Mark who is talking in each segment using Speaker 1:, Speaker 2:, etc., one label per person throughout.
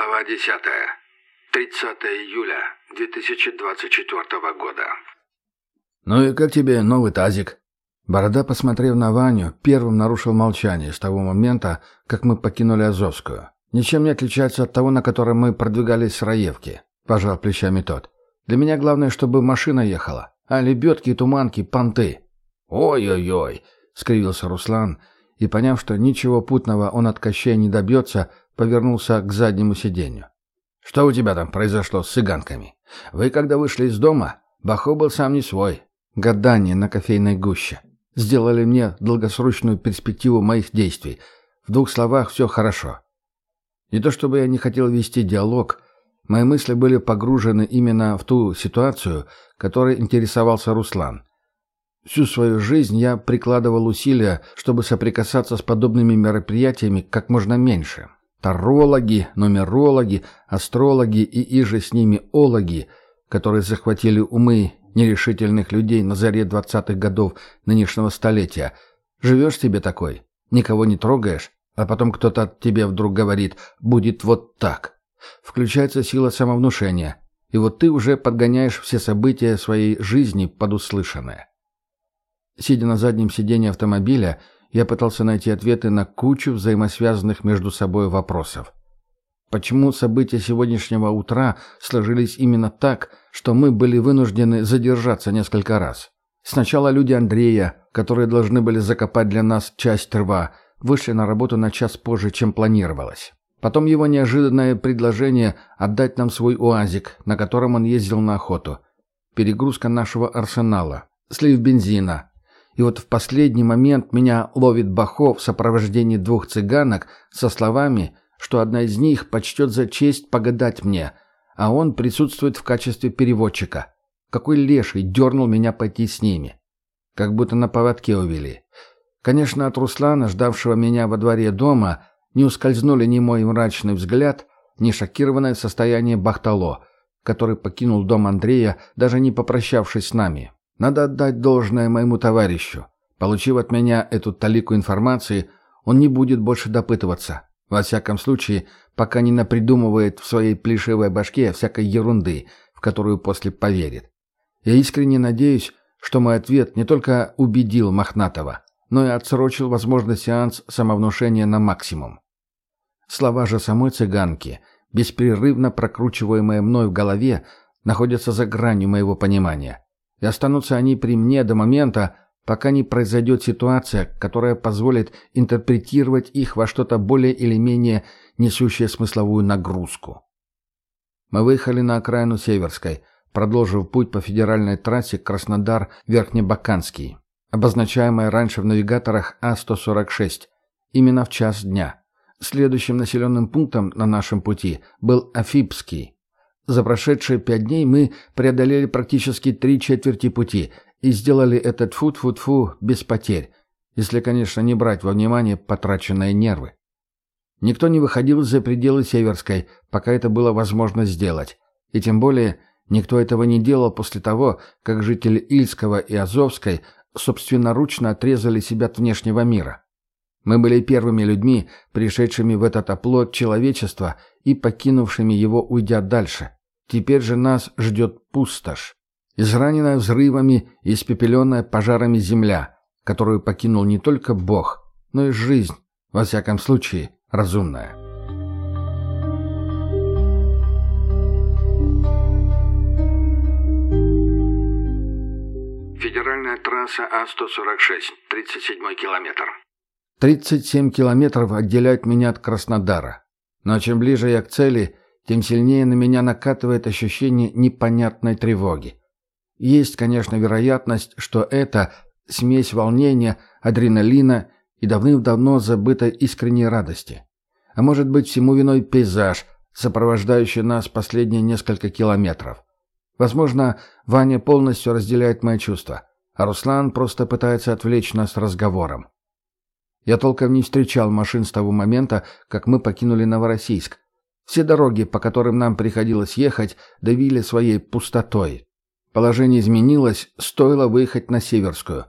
Speaker 1: Глава 10. 30 июля 2024 года.
Speaker 2: «Ну и как тебе новый тазик?» Борода, посмотрев на Ваню, первым нарушил молчание с того момента, как мы покинули Азовскую. «Ничем не отличается от того, на котором мы продвигались с Раевки», — пожал плечами тот. «Для меня главное, чтобы машина ехала, а лебедки, туманки, понты». «Ой-ой-ой», — скривился Руслан, и, поняв, что ничего путного он от Кощея не добьется, повернулся к заднему сиденью. «Что у тебя там произошло с цыганками? Вы, когда вышли из дома, Бахо был сам не свой. Гадание на кофейной гуще. Сделали мне долгосрочную перспективу моих действий. В двух словах все хорошо. Не то чтобы я не хотел вести диалог, мои мысли были погружены именно в ту ситуацию, которой интересовался Руслан. Всю свою жизнь я прикладывал усилия, чтобы соприкасаться с подобными мероприятиями как можно меньше. Тарологи, нумерологи, астрологи и иже с ними ологи, которые захватили умы нерешительных людей на заре двадцатых годов нынешнего столетия. Живешь себе такой, никого не трогаешь, а потом кто-то тебе вдруг говорит «будет вот так». Включается сила самовнушения, и вот ты уже подгоняешь все события своей жизни под услышанное. Сидя на заднем сиденье автомобиля, я пытался найти ответы на кучу взаимосвязанных между собой вопросов. Почему события сегодняшнего утра сложились именно так, что мы были вынуждены задержаться несколько раз? Сначала люди Андрея, которые должны были закопать для нас часть рва, вышли на работу на час позже, чем планировалось. Потом его неожиданное предложение отдать нам свой УАЗик, на котором он ездил на охоту. Перегрузка нашего арсенала. Слив бензина, и вот в последний момент меня ловит Бахов в сопровождении двух цыганок со словами, что одна из них почтет за честь погадать мне, а он присутствует в качестве переводчика. Какой леший дернул меня пойти с ними. Как будто на поводке увели. Конечно, от Руслана, ждавшего меня во дворе дома, не ускользнули ни мой мрачный взгляд, ни шокированное состояние Бахтало, который покинул дом Андрея, даже не попрощавшись с нами. Надо отдать должное моему товарищу. Получив от меня эту талику информации, он не будет больше допытываться. Во всяком случае, пока не напридумывает в своей плешивой башке всякой ерунды, в которую после поверит. Я искренне надеюсь, что мой ответ не только убедил Мохнатова, но и отсрочил возможный сеанс самовнушения на максимум. Слова же самой цыганки, беспрерывно прокручиваемые мной в голове, находятся за гранью моего понимания и останутся они при мне до момента, пока не произойдет ситуация, которая позволит интерпретировать их во что-то более или менее несущее смысловую нагрузку. Мы выехали на окраину Северской, продолжив путь по федеральной трассе Краснодар-Верхнебаканский, обозначаемой раньше в навигаторах А-146, именно в час дня. Следующим населенным пунктом на нашем пути был Афипский, за прошедшие пять дней мы преодолели практически три четверти пути и сделали этот фу-фу-фу без потерь, если, конечно, не брать во внимание потраченные нервы. Никто не выходил за пределы Северской, пока это было возможно сделать. И тем более никто этого не делал после того, как жители Ильского и Азовской собственноручно отрезали себя от внешнего мира. Мы были первыми людьми, пришедшими в этот оплот человечества и покинувшими его, уйдя дальше. Теперь же нас ждет пустошь. Израненная взрывами и испепеленная пожарами земля, которую покинул не только Бог, но и жизнь, во всяком случае, разумная.
Speaker 1: Федеральная трасса А-146, 37 километр.
Speaker 2: 37 километров отделяют меня от Краснодара. Но чем ближе я к цели, тем сильнее на меня накатывает ощущение непонятной тревоги. Есть, конечно, вероятность, что это смесь волнения, адреналина и давным-давно забытой искренней радости. А может быть, всему виной пейзаж, сопровождающий нас последние несколько километров. Возможно, Ваня полностью разделяет мои чувства, а Руслан просто пытается отвлечь нас разговором. Я толком не встречал машин с того момента, как мы покинули Новороссийск, все дороги, по которым нам приходилось ехать, давили своей пустотой. Положение изменилось, стоило выехать на Северскую.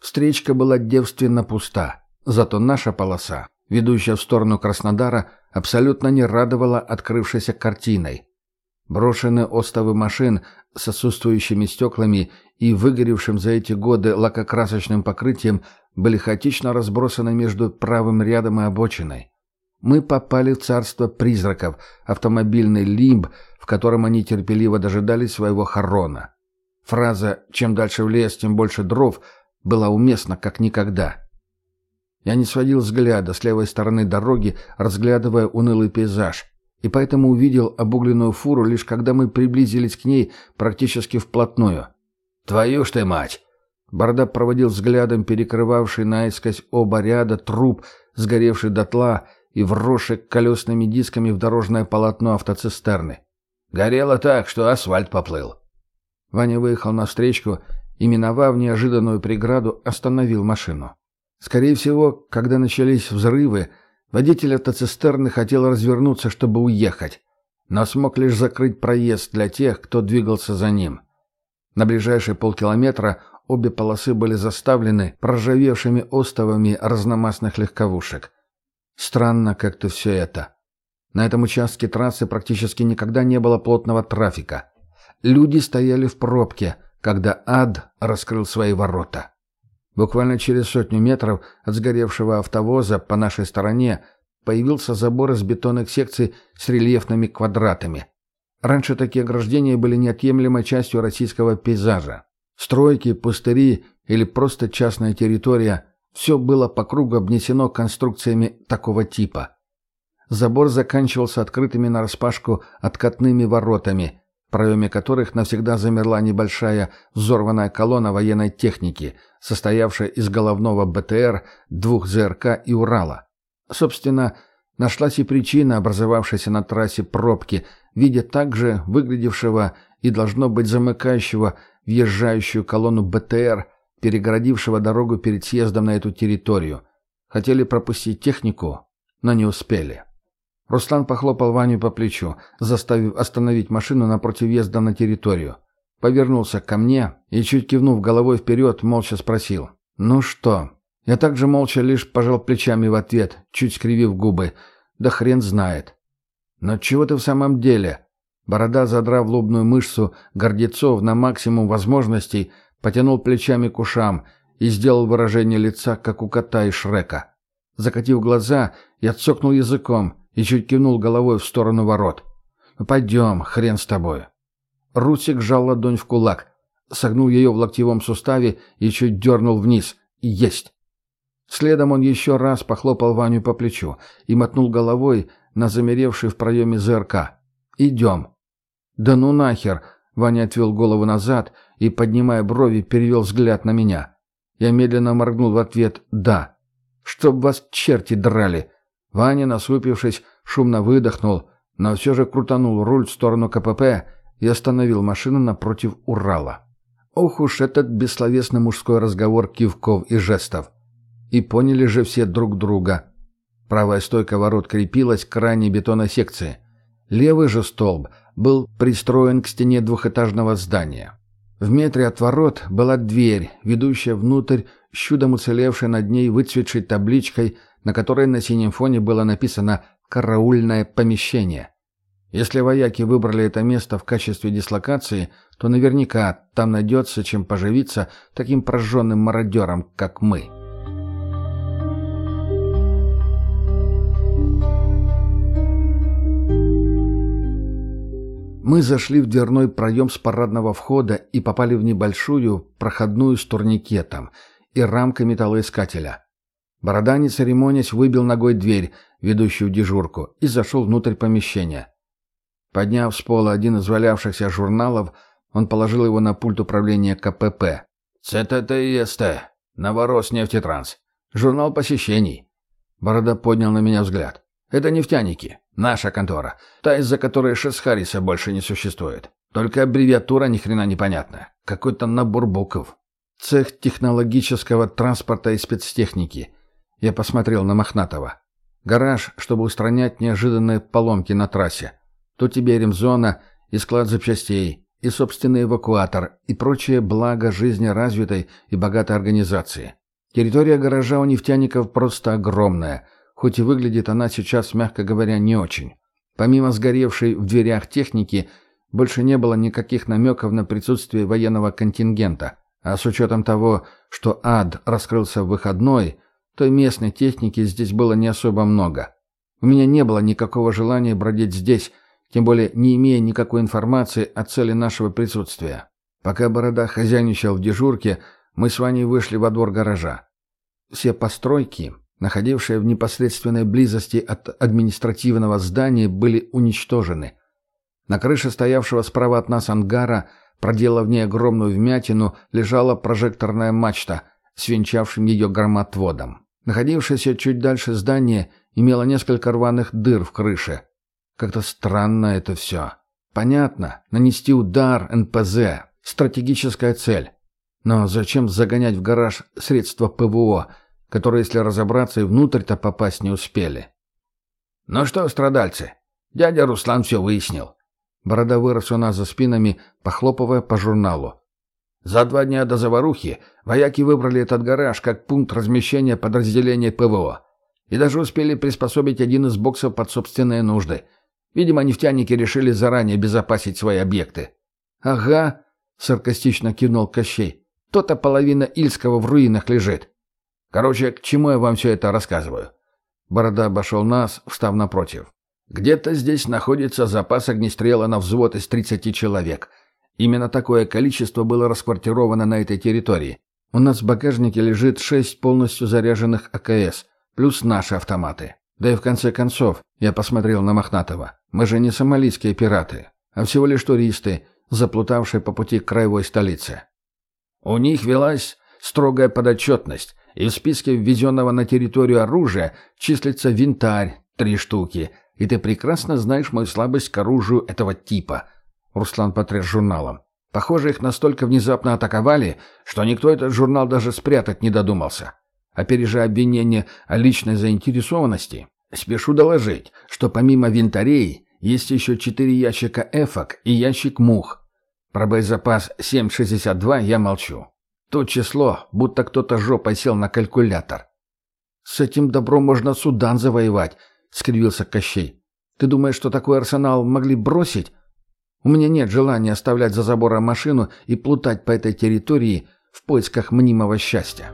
Speaker 2: Встречка была девственно пуста, зато наша полоса, ведущая в сторону Краснодара, абсолютно не радовало открывшейся картиной. Брошенные остовы машин с отсутствующими стеклами и выгоревшим за эти годы лакокрасочным покрытием были хаотично разбросаны между правым рядом и обочиной. Мы попали в царство призраков, автомобильный лимб, в котором они терпеливо дожидались своего хорона. Фраза «чем дальше в лес, тем больше дров» была уместна как никогда. Я не сводил взгляда с левой стороны дороги, разглядывая унылый пейзаж, и поэтому увидел обугленную фуру лишь когда мы приблизились к ней практически вплотную. «Твою ж ты мать!» Борода проводил взглядом перекрывавший наискось оба ряда труп, сгоревший дотла и вросший колесными дисками в дорожное полотно автоцистерны. Горело так, что асфальт поплыл. Ваня выехал на встречку и, миновав неожиданную преграду, остановил машину. Скорее всего, когда начались взрывы, водитель автоцистерны хотел развернуться, чтобы уехать, но смог лишь закрыть проезд для тех, кто двигался за ним. На ближайшие полкилометра обе полосы были заставлены проржавевшими остовами разномастных легковушек. Странно как-то все это. На этом участке трассы практически никогда не было плотного трафика. Люди стояли в пробке, когда ад раскрыл свои ворота. Буквально через сотню метров от сгоревшего автовоза по нашей стороне появился забор из бетонных секций с рельефными квадратами. Раньше такие ограждения были неотъемлемой частью российского пейзажа. Стройки, пустыри или просто частная территория – все было по кругу обнесено конструкциями такого типа. Забор заканчивался открытыми нараспашку откатными воротами, в проеме которых навсегда замерла небольшая взорванная колонна военной техники, состоявшая из головного БТР, двух ЗРК и Урала. Собственно, нашлась и причина образовавшейся на трассе пробки в виде также выглядевшего и должно быть замыкающего въезжающую колонну БТР, перегородившего дорогу перед съездом на эту территорию. Хотели пропустить технику, но не успели. Руслан похлопал Ваню по плечу, заставив остановить машину напротив въезда на территорию. Повернулся ко мне и, чуть кивнув головой вперед, молча спросил. «Ну что?» Я также молча лишь пожал плечами в ответ, чуть скривив губы. «Да хрен знает». «Но чего ты в самом деле?» Борода, задрав лобную мышцу, гордецов на максимум возможностей, потянул плечами к ушам и сделал выражение лица, как у кота и Шрека. Закатив глаза, я цокнул языком, и чуть кивнул головой в сторону ворот. «Ну, «Пойдем, хрен с тобой». Русик сжал ладонь в кулак, согнул ее в локтевом суставе и чуть дернул вниз. «Есть!» Следом он еще раз похлопал Ваню по плечу и мотнул головой на замеревший в проеме ЗРК. «Идем». «Да ну нахер!» Ваня отвел голову назад и, поднимая брови, перевел взгляд на меня. Я медленно моргнул в ответ «да». «Чтоб вас черти драли!» Ваня, насупившись, шумно выдохнул, но все же крутанул руль в сторону КПП и остановил машину напротив Урала. Ох уж этот бессловесный мужской разговор кивков и жестов. И поняли же все друг друга. Правая стойка ворот крепилась к крайней бетонной секции. Левый же столб был пристроен к стене двухэтажного здания. В метре от ворот была дверь, ведущая внутрь, чудом уцелевшей над ней выцветшей табличкой – на которой на синем фоне было написано «караульное помещение». Если вояки выбрали это место в качестве дислокации, то наверняка там найдется чем поживиться таким прожженным мародером, как мы. Мы зашли в дверной проем с парадного входа и попали в небольшую проходную с турникетом и рамкой металлоискателя. Борода, не церемонясь, выбил ногой дверь, ведущую в дежурку, и зашел внутрь помещения. Подняв с пола один из валявшихся журналов, он положил его на пульт управления КПП. «ЦТТИСТ. Новорос нефтетранс. Журнал посещений». Борода поднял на меня взгляд. «Это нефтяники. Наша контора. Та, из-за которой Шесхариса больше не существует. Только аббревиатура ни хрена непонятная. Какой-то набор букв. Цех технологического транспорта и спецтехники. Я посмотрел на Мохнатова. Гараж, чтобы устранять неожиданные поломки на трассе. Тут тебе ремзона и склад запчастей, и собственный эвакуатор, и прочее благо жизни развитой и богатой организации. Территория гаража у нефтяников просто огромная. Хоть и выглядит она сейчас, мягко говоря, не очень. Помимо сгоревшей в дверях техники, больше не было никаких намеков на присутствие военного контингента. А с учетом того, что ад раскрылся в выходной, то и местной техники здесь было не особо много. У меня не было никакого желания бродить здесь, тем более не имея никакой информации о цели нашего присутствия. Пока Борода хозяйничал в дежурке, мы с Ваней вышли во двор гаража. Все постройки, находившие в непосредственной близости от административного здания, были уничтожены. На крыше стоявшего справа от нас ангара, проделав в ней огромную вмятину, лежала прожекторная мачта с венчавшим ее громотводом. Находившееся чуть дальше здание имело несколько рваных дыр в крыше. Как-то странно это все. Понятно, нанести удар НПЗ – стратегическая цель. Но зачем загонять в гараж средства ПВО – которые, если разобраться, и внутрь-то попасть не успели. «Ну что, страдальцы, дядя Руслан все выяснил». Борода вырос у нас за спинами, похлопывая по журналу. За два дня до заварухи вояки выбрали этот гараж как пункт размещения подразделения ПВО. И даже успели приспособить один из боксов под собственные нужды. Видимо, нефтяники решили заранее безопасить свои объекты. «Ага», — саркастично кивнул Кощей. «То-то половина Ильского в руинах лежит. Короче, к чему я вам все это рассказываю? Борода обошел нас, встав напротив. Где-то здесь находится запас огнестрела на взвод из 30 человек. Именно такое количество было расквартировано на этой территории. У нас в багажнике лежит шесть полностью заряженных АКС, плюс наши автоматы. Да и в конце концов, я посмотрел на Мохнатова. Мы же не сомалийские пираты, а всего лишь туристы, заплутавшие по пути к краевой столице. У них велась строгая подотчетность, и в списке ввезенного на территорию оружия числится винтарь, три штуки. И ты прекрасно знаешь мою слабость к оружию этого типа. Руслан потряс журналом. Похоже, их настолько внезапно атаковали, что никто этот журнал даже спрятать не додумался. Опережая обвинение о личной заинтересованности, спешу доложить, что помимо винтарей есть еще четыре ящика эфок и ящик мух. Про боезапас 7,62 я молчу. То число, будто кто-то жопой сел на калькулятор. «С этим добром можно Судан завоевать», — скривился Кощей. «Ты думаешь, что такой арсенал могли бросить? У меня нет желания оставлять за забором машину и плутать по этой территории в поисках мнимого счастья».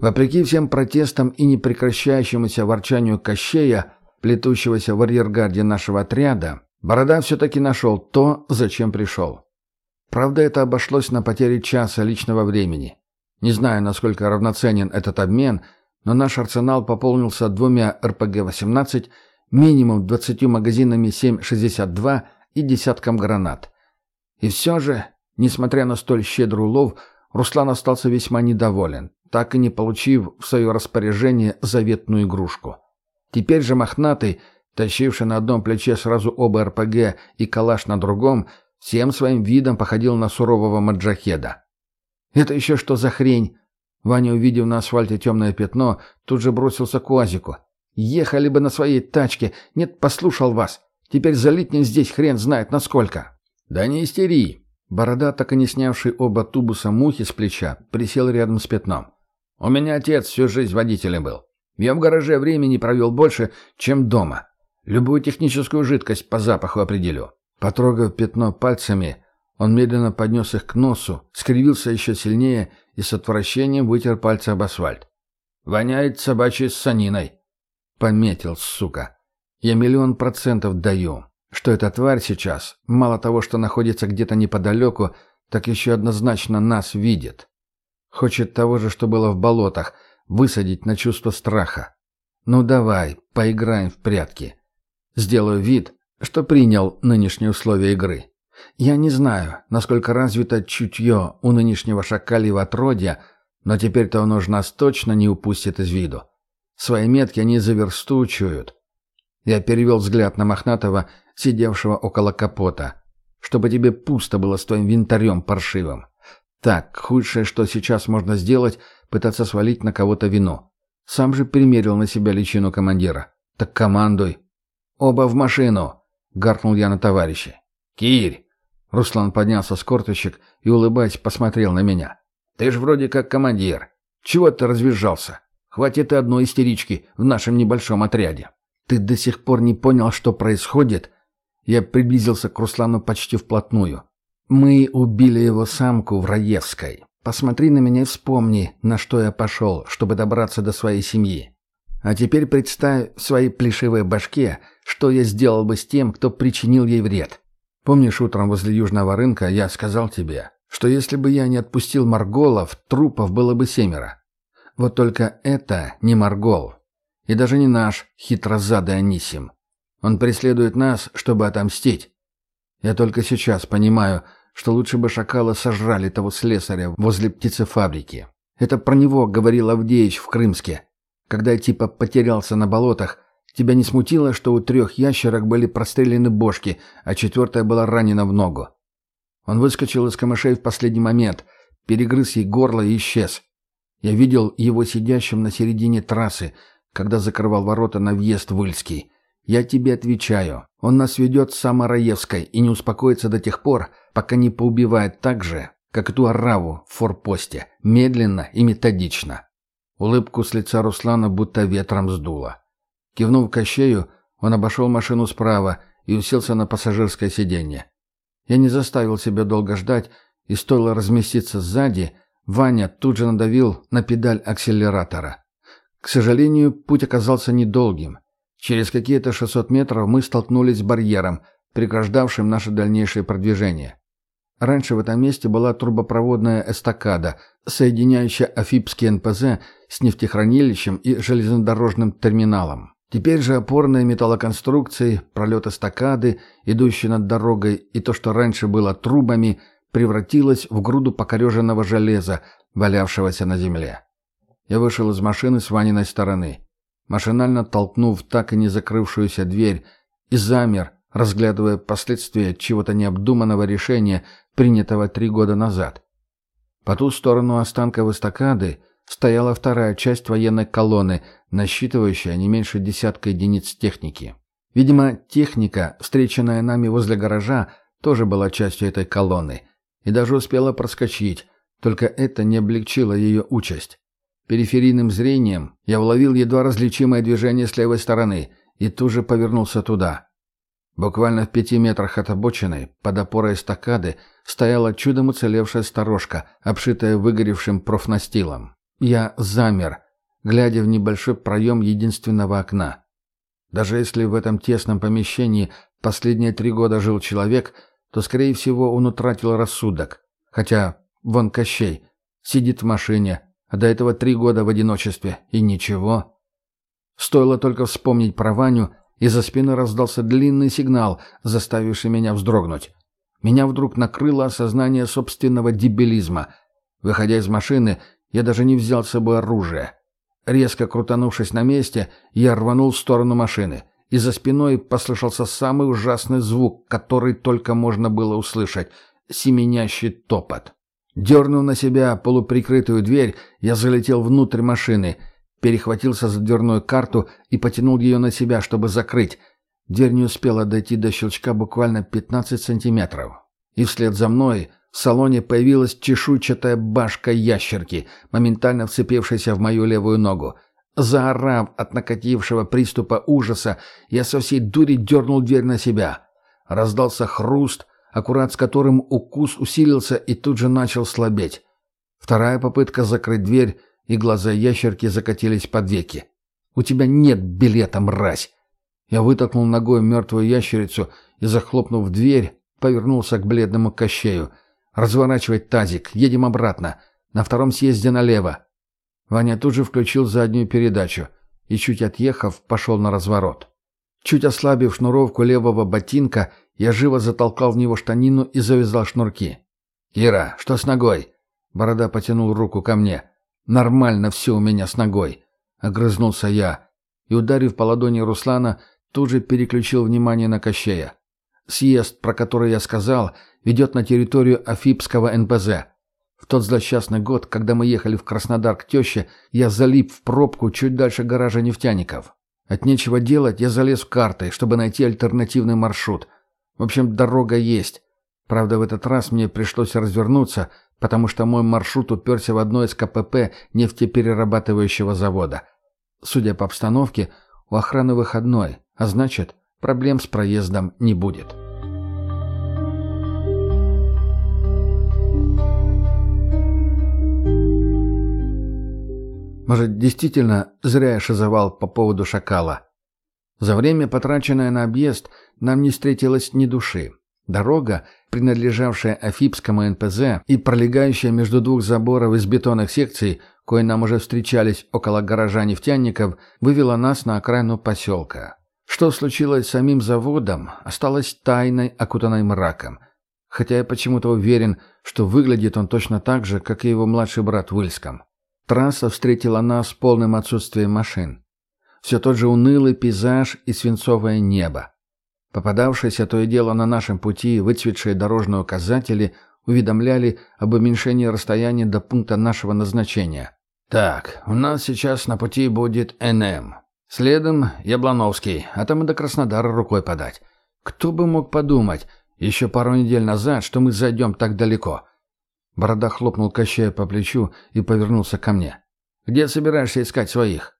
Speaker 2: Вопреки всем протестам и непрекращающемуся ворчанию Кощея, плетущегося в арьергарде нашего отряда, Борода все-таки нашел то, зачем пришел. Правда, это обошлось на потере часа личного времени. Не знаю, насколько равноценен этот обмен, но наш арсенал пополнился двумя РПГ-18, минимум 20 магазинами 7,62 и десятком гранат. И все же, несмотря на столь щедрый улов, Руслан остался весьма недоволен, так и не получив в свое распоряжение заветную игрушку. Теперь же мохнатый, тащивший на одном плече сразу оба РПГ и калаш на другом, всем своим видом походил на сурового маджахеда. «Это еще что за хрень?» Ваня, увидев на асфальте темное пятно, тут же бросился к УАЗику. «Ехали бы на своей тачке. Нет, послушал вас. Теперь залитнем здесь хрен знает насколько». «Да не истери!» Борода, так и не снявший оба тубуса мухи с плеча, присел рядом с пятном. «У меня отец всю жизнь водителем был. Я в гараже времени провел больше, чем дома. Любую техническую жидкость по запаху определю. Потрогав пятно пальцами, он медленно поднес их к носу, скривился еще сильнее и с отвращением вытер пальцы об асфальт. «Воняет собачьей ссаниной». Пометил, сука. Я миллион процентов даю, что эта тварь сейчас, мало того, что находится где-то неподалеку, так еще однозначно нас видит. Хочет того же, что было в болотах — высадить на чувство страха. Ну давай, поиграем в прятки. Сделаю вид, что принял нынешние условия игры. Я не знаю, насколько развито чутье у нынешнего шакальего отродья, но теперь-то он уж нас точно не упустит из виду. Свои метки они за. Я перевел взгляд на Мохнатого, сидевшего около капота. Чтобы тебе пусто было с твоим винтарем паршивым. Так, худшее, что сейчас можно сделать, пытаться свалить на кого-то вину. Сам же примерил на себя личину командира. «Так командуй!» «Оба в машину!» — гаркнул я на товарища. «Кирь!» Руслан поднялся с корточек и, улыбаясь, посмотрел на меня. «Ты ж вроде как командир. Чего ты развизжался? Хватит и одной истерички в нашем небольшом отряде. Ты до сих пор не понял, что происходит?» Я приблизился к Руслану почти вплотную. «Мы убили его самку в Раевской. Посмотри на меня и вспомни, на что я пошел, чтобы добраться до своей семьи. А теперь представь в своей плешивой башке, что я сделал бы с тем, кто причинил ей вред. Помнишь, утром возле Южного рынка я сказал тебе, что если бы я не отпустил Марголов, трупов было бы семеро. Вот только это не Маргол. И даже не наш хитрозадый Анисим. Он преследует нас, чтобы отомстить. Я только сейчас понимаю, что лучше бы шакала сожрали того слесаря возле птицефабрики. Это про него говорил Авдеич в Крымске. Когда я типа потерялся на болотах, тебя не смутило, что у трех ящерок были прострелены бошки, а четвертая была ранена в ногу? Он выскочил из камышей в последний момент, перегрыз ей горло и исчез. Я видел его сидящим на середине трассы, когда закрывал ворота на въезд в Ильский. Я тебе отвечаю, он нас ведет с Самараевской и не успокоится до тех пор, пока не поубивает так же, как эту ораву в форпосте, медленно и методично. Улыбку с лица Руслана будто ветром сдуло. Кивнув Кощею, он обошел машину справа и уселся на пассажирское сиденье. Я не заставил себя долго ждать, и стоило разместиться сзади, Ваня тут же надавил на педаль акселератора. К сожалению, путь оказался недолгим. Через какие-то 600 метров мы столкнулись с барьером, преграждавшим наше дальнейшее продвижение. Раньше в этом месте была трубопроводная эстакада, соединяющая Афипский НПЗ с нефтехранилищем и железнодорожным терминалом. Теперь же опорные металлоконструкции, пролет эстакады, идущие над дорогой, и то, что раньше было трубами, превратилось в груду покореженного железа, валявшегося на земле. Я вышел из машины с Ваниной стороны машинально толкнув так и не закрывшуюся дверь, и замер, разглядывая последствия чего-то необдуманного решения, принятого три года назад. По ту сторону останков эстакады стояла вторая часть военной колонны, насчитывающая не меньше десятка единиц техники. Видимо, техника, встреченная нами возле гаража, тоже была частью этой колонны и даже успела проскочить, только это не облегчило ее участь. Периферийным зрением я уловил едва различимое движение с левой стороны и тут же повернулся туда. Буквально в пяти метрах от обочины, под опорой эстакады, стояла чудом уцелевшая сторожка, обшитая выгоревшим профнастилом. Я замер, глядя в небольшой проем единственного окна. Даже если в этом тесном помещении последние три года жил человек, то, скорее всего, он утратил рассудок. Хотя, вон Кощей, сидит в машине, а до этого три года в одиночестве. И ничего. Стоило только вспомнить про Ваню, и за спиной раздался длинный сигнал, заставивший меня вздрогнуть. Меня вдруг накрыло осознание собственного дебилизма. Выходя из машины, я даже не взял с собой оружие. Резко крутанувшись на месте, я рванул в сторону машины, и за спиной послышался самый ужасный звук, который только можно было услышать — семенящий топот. Дернув на себя полуприкрытую дверь, я залетел внутрь машины, перехватился за дверную карту и потянул ее на себя, чтобы закрыть. Дверь не успела дойти до щелчка буквально 15 сантиметров. И вслед за мной в салоне появилась чешуйчатая башка ящерки, моментально вцепившаяся в мою левую ногу. Заорав от накатившего приступа ужаса, я со всей дури дернул дверь на себя. Раздался хруст — аккурат с которым укус усилился и тут же начал слабеть. Вторая попытка закрыть дверь, и глаза ящерки закатились под веки. «У тебя нет билета, мразь!» Я вытолкнул ногой мертвую ящерицу и, захлопнув дверь, повернулся к бледному кощею. «Разворачивать тазик, едем обратно. На втором съезде налево». Ваня тут же включил заднюю передачу и, чуть отъехав, пошел на разворот. Чуть ослабив шнуровку левого ботинка, я живо затолкал в него штанину и завязал шнурки. «Ира, что с ногой?» Борода потянул руку ко мне. «Нормально все у меня с ногой», — огрызнулся я. И, ударив по ладони Руслана, тут же переключил внимание на Кощея. Съезд, про который я сказал, ведет на территорию Афипского НПЗ. В тот злосчастный год, когда мы ехали в Краснодар к теще, я залип в пробку чуть дальше гаража нефтяников. От нечего делать я залез в карты, чтобы найти альтернативный маршрут — в общем, дорога есть. Правда, в этот раз мне пришлось развернуться, потому что мой маршрут уперся в одно из КПП нефтеперерабатывающего завода. Судя по обстановке, у охраны выходной, а значит, проблем с проездом не будет. Может, действительно зря я шизовал по поводу шакала. За время, потраченное на объезд, нам не встретилось ни души. Дорога, принадлежавшая Афипскому НПЗ и пролегающая между двух заборов из бетонных секций, кое нам уже встречались около гаража нефтяников, вывела нас на окраину поселка. Что случилось с самим заводом, осталось тайной, окутанной мраком. Хотя я почему-то уверен, что выглядит он точно так же, как и его младший брат в Ильском. Трасса встретила нас полным отсутствием машин. Все тот же унылый пейзаж и свинцовое небо. Попадавшиеся то и дело на нашем пути выцветшие дорожные указатели уведомляли об уменьшении расстояния до пункта нашего назначения. «Так, у нас сейчас на пути будет НМ. Следом Яблановский, а там и до Краснодара рукой подать. Кто бы мог подумать еще пару недель назад, что мы зайдем так далеко?» Борода хлопнул Кощея по плечу и повернулся ко мне. «Где собираешься искать своих?»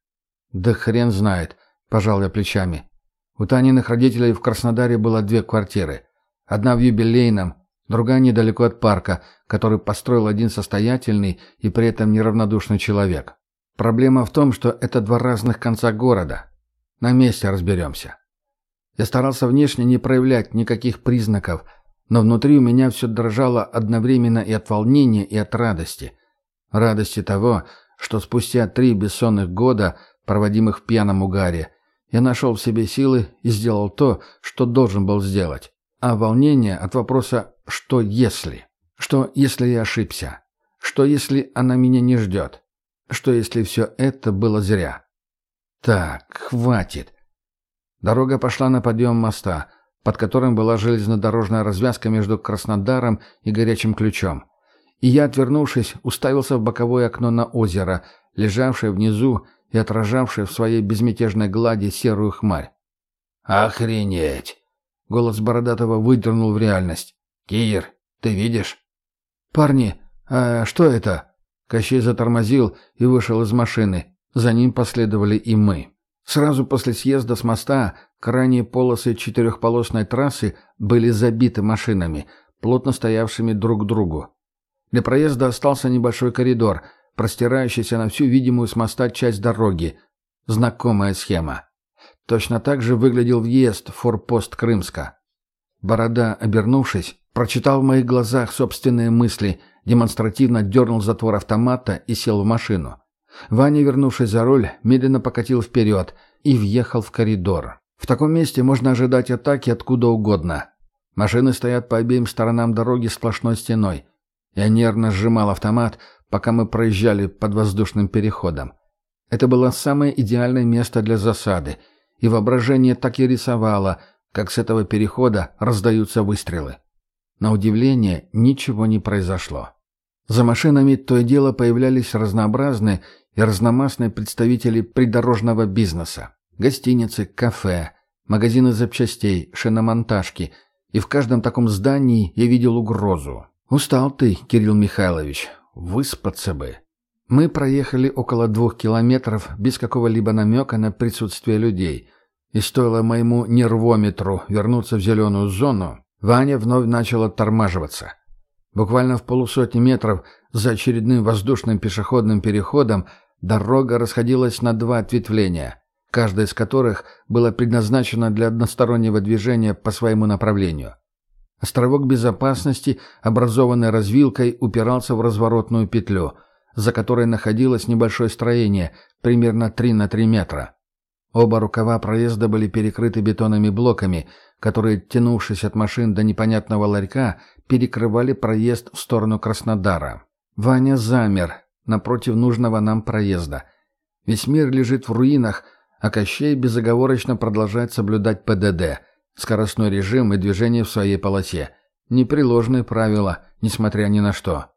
Speaker 2: «Да хрен знает», — пожал я плечами. У Таниных родителей в Краснодаре было две квартиры. Одна в юбилейном, другая недалеко от парка, который построил один состоятельный и при этом неравнодушный человек. Проблема в том, что это два разных конца города. На месте разберемся. Я старался внешне не проявлять никаких признаков — но внутри у меня все дрожало одновременно и от волнения, и от радости. Радости того, что спустя три бессонных года, проводимых в пьяном угаре, я нашел в себе силы и сделал то, что должен был сделать. А волнение от вопроса «что если?». Что если я ошибся? Что если она меня не ждет? Что если все это было зря? Так, хватит. Дорога пошла на подъем моста, под которым была железнодорожная развязка между Краснодаром и Горячим Ключом. И я, отвернувшись, уставился в боковое окно на озеро, лежавшее внизу и отражавшее в своей безмятежной глади серую хмарь. «Охренеть!» — голос Бородатого выдернул в реальность. «Кир, ты видишь?» «Парни, а что это?» Кощей затормозил и вышел из машины. За ним последовали и мы. Сразу после съезда с моста Крайние полосы четырехполосной трассы были забиты машинами, плотно стоявшими друг к другу. Для проезда остался небольшой коридор, простирающийся на всю видимую с моста часть дороги. Знакомая схема. Точно так же выглядел въезд в форпост Крымска. Борода, обернувшись, прочитал в моих глазах собственные мысли, демонстративно дернул затвор автомата и сел в машину. Ваня, вернувшись за руль, медленно покатил вперед и въехал в коридор. В таком месте можно ожидать атаки откуда угодно. Машины стоят по обеим сторонам дороги сплошной стеной. Я нервно сжимал автомат, пока мы проезжали под воздушным переходом. Это было самое идеальное место для засады, и воображение так и рисовало, как с этого перехода раздаются выстрелы. На удивление, ничего не произошло. За машинами то и дело появлялись разнообразные и разномастные представители придорожного бизнеса. Гостиницы, кафе, магазины запчастей, шиномонтажки. И в каждом таком здании я видел угрозу. «Устал ты, Кирилл Михайлович. Выспаться бы». Мы проехали около двух километров без какого-либо намека на присутствие людей. И стоило моему нервометру вернуться в зеленую зону, Ваня вновь начал оттормаживаться. Буквально в полусотни метров за очередным воздушным пешеходным переходом дорога расходилась на два ответвления каждая из которых была предназначена для одностороннего движения по своему направлению. Островок безопасности, образованный развилкой, упирался в разворотную петлю, за которой находилось небольшое строение, примерно 3 на 3 метра. Оба рукава проезда были перекрыты бетонными блоками, которые, тянувшись от машин до непонятного ларька, перекрывали проезд в сторону Краснодара. Ваня замер напротив нужного нам проезда. Весь мир лежит в руинах, а Кощей безоговорочно продолжает соблюдать ПДД, скоростной режим и движение в своей полосе. Непреложные правила, несмотря ни на что.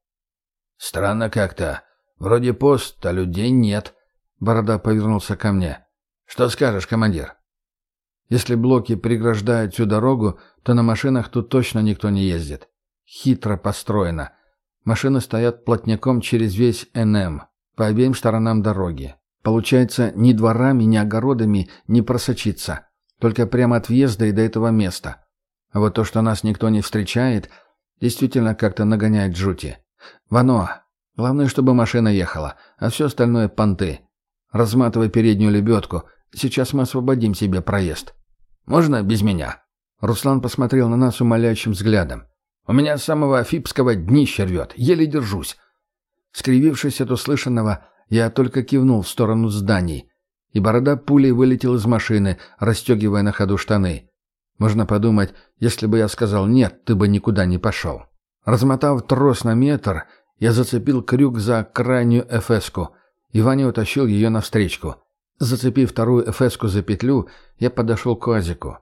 Speaker 2: «Странно как-то. Вроде пост, а людей нет». Борода повернулся ко мне. «Что скажешь, командир?» «Если блоки преграждают всю дорогу, то на машинах тут точно никто не ездит. хитро построено. Машины стоят плотняком через весь НМ, по обеим сторонам дороги. Получается, ни дворами, ни огородами не просочиться. Только прямо от въезда и до этого места. А вот то, что нас никто не встречает, действительно как-то нагоняет жути. Вано, главное, чтобы машина ехала, а все остальное — понты. Разматывай переднюю лебедку, сейчас мы освободим себе проезд. Можно без меня?» Руслан посмотрел на нас умоляющим взглядом. «У меня с самого Афипского днище рвет, еле держусь». Скривившись от услышанного, я только кивнул в сторону зданий, и борода пулей вылетел из машины, расстегивая на ходу штаны. Можно подумать, если бы я сказал «нет», ты бы никуда не пошел. Размотав трос на метр, я зацепил крюк за крайнюю эфеску, и Ваня утащил ее навстречку. Зацепив вторую эфеску за петлю, я подошел к Азику.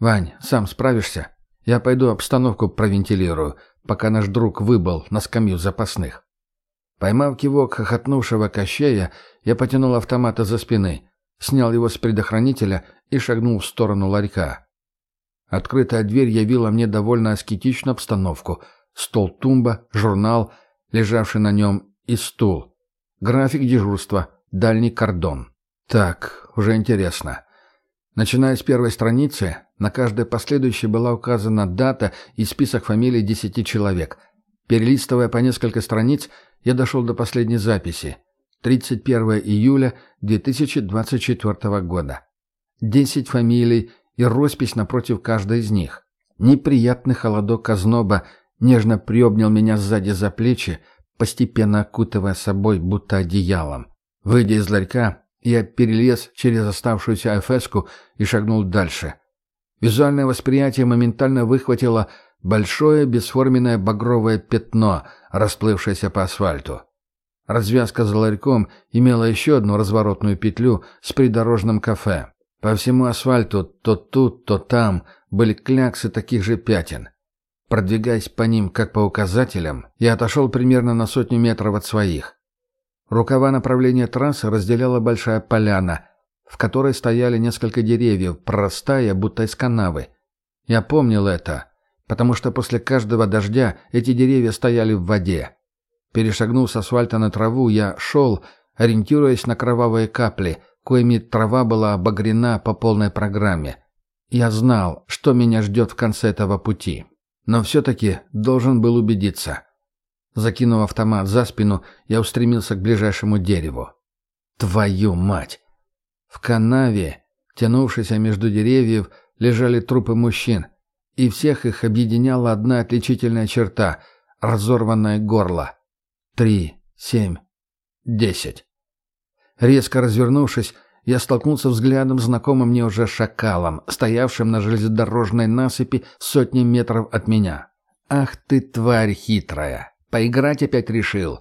Speaker 2: «Вань, сам справишься? Я пойду обстановку провентилирую, пока наш друг выбыл на скамью запасных». Поймав кивок хохотнувшего Кощея, я потянул автомат из-за спины, снял его с предохранителя и шагнул в сторону ларька. Открытая дверь явила мне довольно аскетичную обстановку. Стол-тумба, журнал, лежавший на нем, и стул. График дежурства, дальний кордон. Так, уже интересно. Начиная с первой страницы, на каждой последующей была указана дата и список фамилий десяти человек. Перелистывая по несколько страниц, я дошел до последней записи. 31 июля 2024 года. Десять фамилий и роспись напротив каждой из них. Неприятный холодок озноба нежно приобнял меня сзади за плечи, постепенно окутывая собой будто одеялом. Выйдя из ларька, я перелез через оставшуюся АФСку и шагнул дальше. Визуальное восприятие моментально выхватило большое бесформенное багровое пятно, расплывшееся по асфальту. Развязка за ларьком имела еще одну разворотную петлю с придорожным кафе. По всему асфальту то тут, то там были кляксы таких же пятен. Продвигаясь по ним, как по указателям, я отошел примерно на сотню метров от своих. Рукава направления трассы разделяла большая поляна, в которой стояли несколько деревьев, прорастая, будто из канавы. Я помнил это, потому что после каждого дождя эти деревья стояли в воде. Перешагнув с асфальта на траву, я шел, ориентируясь на кровавые капли, коими трава была обогрена по полной программе. Я знал, что меня ждет в конце этого пути. Но все-таки должен был убедиться. Закинув автомат за спину, я устремился к ближайшему дереву. Твою мать! В канаве, тянувшейся между деревьев, лежали трупы мужчин, и всех их объединяла одна отличительная черта — разорванное горло. Три, семь, десять. Резко развернувшись, я столкнулся взглядом знакомым мне уже шакалом, стоявшим на железнодорожной насыпи сотни метров от меня. «Ах ты, тварь хитрая! Поиграть опять решил.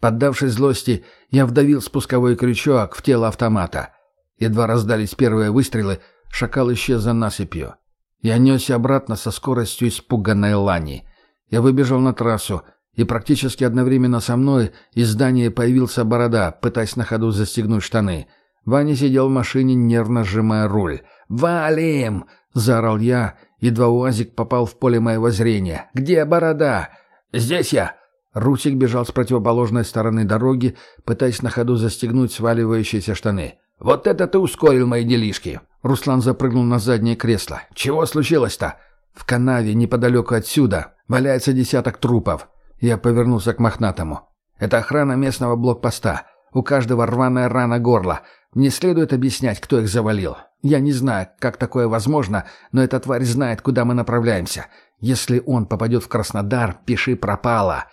Speaker 2: Поддавшись злости, я вдавил спусковой крючок в тело автомата. Едва раздались первые выстрелы, шакал исчез за насыпью. Я несся обратно со скоростью испуганной лани. Я выбежал на трассу, и практически одновременно со мной из здания появился борода, пытаясь на ходу застегнуть штаны. Ваня сидел в машине, нервно сжимая руль. «Валим!» — заорал я, едва УАЗик попал в поле моего зрения. «Где борода?» «Здесь я!» Русик бежал с противоположной стороны дороги, пытаясь на ходу застегнуть сваливающиеся штаны. «Вот это ты ускорил мои делишки!» Руслан запрыгнул на заднее кресло. «Чего случилось-то?» «В канаве, неподалеку отсюда, валяется десяток трупов». Я повернулся к Мохнатому. «Это охрана местного блокпоста. У каждого рваная рана горла. Не следует объяснять, кто их завалил. Я не знаю, как такое возможно, но эта тварь знает, куда мы направляемся. Если он попадет в Краснодар, пиши пропало».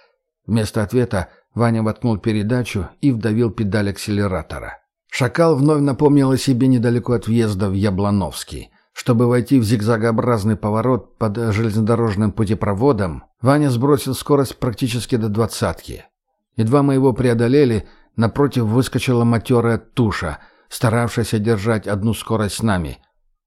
Speaker 2: Вместо ответа Ваня воткнул передачу и вдавил педаль акселератора. Шакал вновь напомнил о себе недалеко от въезда в Яблановский. Чтобы войти в зигзагообразный поворот под железнодорожным путепроводом, Ваня сбросил скорость практически до двадцатки. Едва мы его преодолели, напротив выскочила матерая туша, старавшаяся держать одну скорость с нами.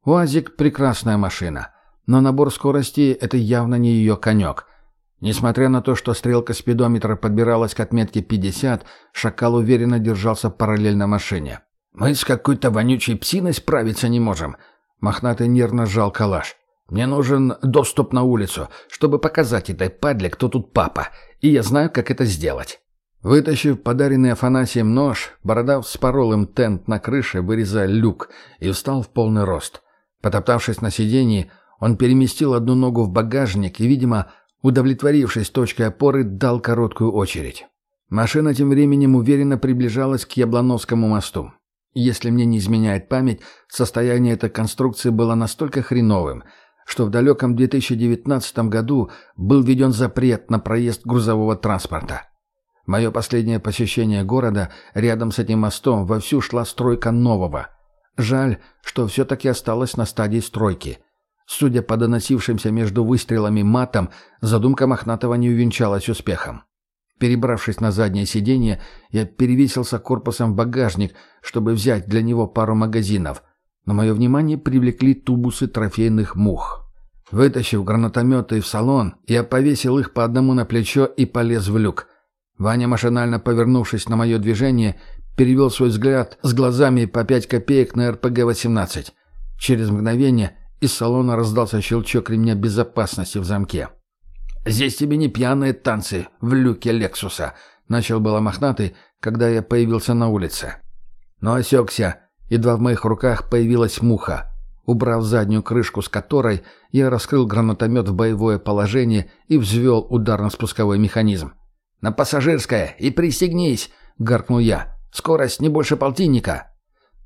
Speaker 2: УАЗик — прекрасная машина, но набор скорости — это явно не ее конек — Несмотря на то, что стрелка спидометра подбиралась к отметке 50, шакал уверенно держался параллельно машине. «Мы с какой-то вонючей псиной справиться не можем». Мохнатый нервно сжал калаш. Мне нужен доступ на улицу, чтобы показать этой падле, кто тут папа, и я знаю, как это сделать». Вытащив подаренный Афанасием нож, Борода вспорол им тент на крыше, вырезая люк, и встал в полный рост. Потоптавшись на сиденье, он переместил одну ногу в багажник и, видимо, удовлетворившись точкой опоры, дал короткую очередь. Машина тем временем уверенно приближалась к Яблоновскому мосту. Если мне не изменяет память, состояние этой конструкции было настолько хреновым, что в далеком 2019 году был введен запрет на проезд грузового транспорта. Мое последнее посещение города, рядом с этим мостом вовсю шла стройка нового. Жаль, что все-таки осталось на стадии стройки. Судя по доносившимся между выстрелами матом, задумка Мохнатого не увенчалась успехом. Перебравшись на заднее сиденье, я перевесился корпусом в багажник, чтобы взять для него пару магазинов. Но мое внимание привлекли тубусы трофейных мух. Вытащив гранатометы в салон, я повесил их по одному на плечо и полез в люк. Ваня, машинально повернувшись на мое движение, перевел свой взгляд с глазами по пять копеек на РПГ-18. Через мгновение из салона раздался щелчок ремня безопасности в замке. «Здесь тебе не пьяные танцы в люке Лексуса», — начал было мохнатый, когда я появился на улице. Но осекся, едва в моих руках появилась муха. Убрав заднюю крышку, с которой я раскрыл гранатомет в боевое положение и взвел ударно-спусковой механизм. «На пассажирское и пристегнись!» — гаркнул я. «Скорость не больше полтинника!»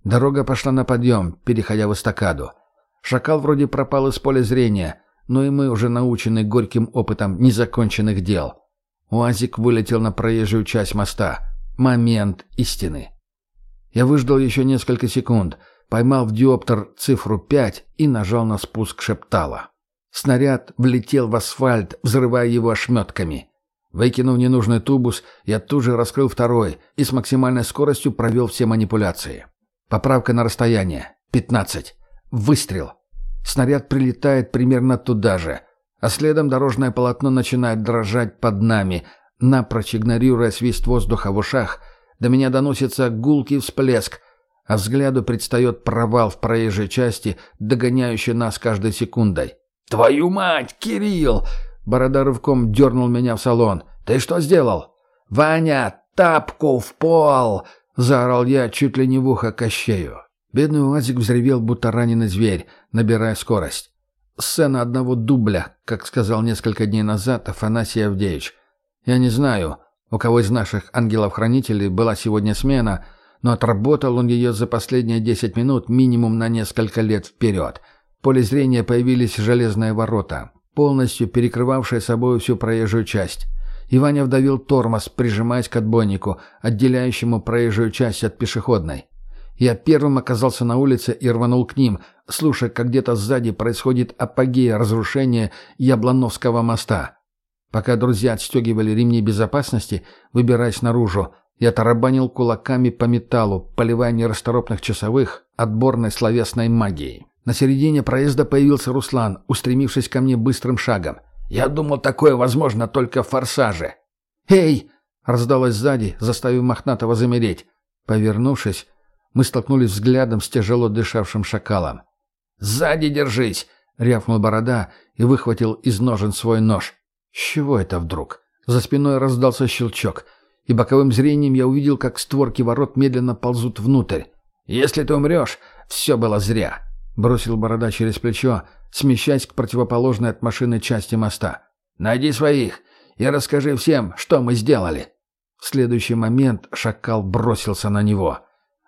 Speaker 2: Дорога пошла на подъем, переходя в эстакаду. Шакал вроде пропал из поля зрения, но и мы уже научены горьким опытом незаконченных дел. УАЗик вылетел на проезжую часть моста. Момент истины. Я выждал еще несколько секунд, поймал в диоптер цифру 5 и нажал на спуск шептала. Снаряд влетел в асфальт, взрывая его ошметками. Выкинув ненужный тубус, я тут же раскрыл второй и с максимальной скоростью провел все манипуляции. Поправка на расстояние. 15. Выстрел. Снаряд прилетает примерно туда же, а следом дорожное полотно начинает дрожать под нами, напрочь игнорируя свист воздуха в ушах. До меня доносится гулкий всплеск, а взгляду предстает провал в проезжей части, догоняющий нас каждой секундой. «Твою мать, Кирилл!» Борода рывком дернул меня в салон. «Ты что сделал?» «Ваня, тапку в пол!» — заорал я чуть ли не в ухо Кощею. Бедный УАЗик взревел, будто раненый зверь, набирая скорость. Сцена одного дубля, как сказал несколько дней назад Афанасий Авдеевич. Я не знаю, у кого из наших ангелов-хранителей была сегодня смена, но отработал он ее за последние десять минут минимум на несколько лет вперед. В поле зрения появились железные ворота полностью перекрывавшая собой всю проезжую часть. Иваня вдавил тормоз, прижимаясь к отбойнику, отделяющему проезжую часть от пешеходной. Я первым оказался на улице и рванул к ним, слушая, как где-то сзади происходит апогея разрушения Яблоновского моста. Пока друзья отстегивали ремни безопасности, выбираясь наружу, я тарабанил кулаками по металлу, поливая нерасторопных часовых отборной словесной магией. На середине проезда появился Руслан, устремившись ко мне быстрым шагом. Я думал, такое возможно только в «Форсаже». «Эй!» — раздалось сзади, заставив Мохнатого замереть. Повернувшись, мы столкнулись взглядом с тяжело дышавшим шакалом. «Сзади держись!» — рявкнул борода и выхватил из ножен свой нож. С чего это вдруг? За спиной раздался щелчок, и боковым зрением я увидел, как створки ворот медленно ползут внутрь. «Если ты умрешь, все было зря!» Бросил борода через плечо, смещаясь к противоположной от машины части моста. «Найди своих и расскажи всем, что мы сделали». В следующий момент шакал бросился на него.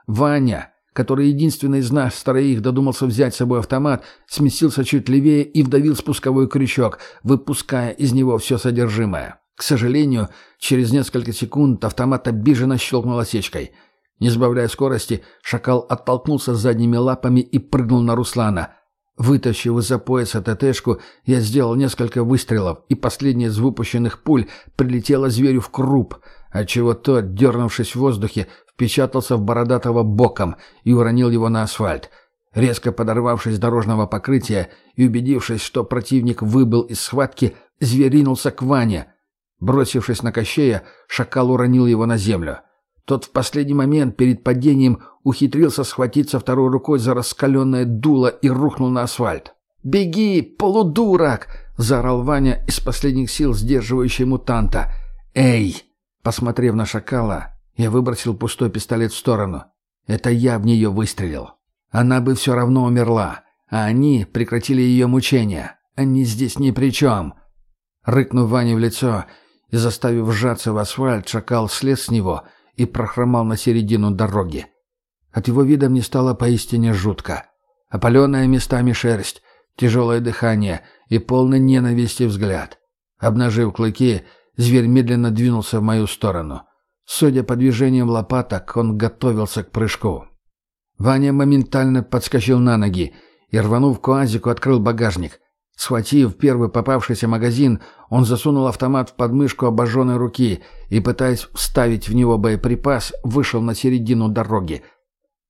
Speaker 2: Ваня, который единственный из нас троих додумался взять с собой автомат, сместился чуть левее и вдавил спусковой крючок, выпуская из него все содержимое. К сожалению, через несколько секунд автомат обиженно щелкнул осечкой — не сбавляя скорости, шакал оттолкнулся задними лапами и прыгнул на Руслана. Вытащив из-за пояса ТТшку, я сделал несколько выстрелов, и последняя из выпущенных пуль прилетела зверю в круп, отчего тот, дернувшись в воздухе, впечатался в бородатого боком и уронил его на асфальт. Резко подорвавшись дорожного покрытия и убедившись, что противник выбыл из схватки, зверь ринулся к Ване. Бросившись на Кощея, шакал уронил его на землю. Тот в последний момент перед падением ухитрился схватиться второй рукой за раскаленное дуло и рухнул на асфальт. «Беги, полудурок!» — заорал Ваня из последних сил, сдерживающий мутанта. «Эй!» — посмотрев на шакала, я выбросил пустой пистолет в сторону. Это я в нее выстрелил. Она бы все равно умерла, а они прекратили ее мучения. Они здесь ни при чем. Рыкнув Ване в лицо и заставив сжаться в асфальт, шакал слез с него и прохромал на середину дороги. От его вида мне стало поистине жутко. Опаленная местами шерсть, тяжелое дыхание и полный ненависти взгляд. Обнажив клыки, зверь медленно двинулся в мою сторону. Судя по движениям лопаток, он готовился к прыжку. Ваня моментально подскочил на ноги и, рванув к уазику, открыл багажник. Схватив первый попавшийся магазин, он засунул автомат в подмышку обожженной руки и, пытаясь вставить в него боеприпас, вышел на середину дороги —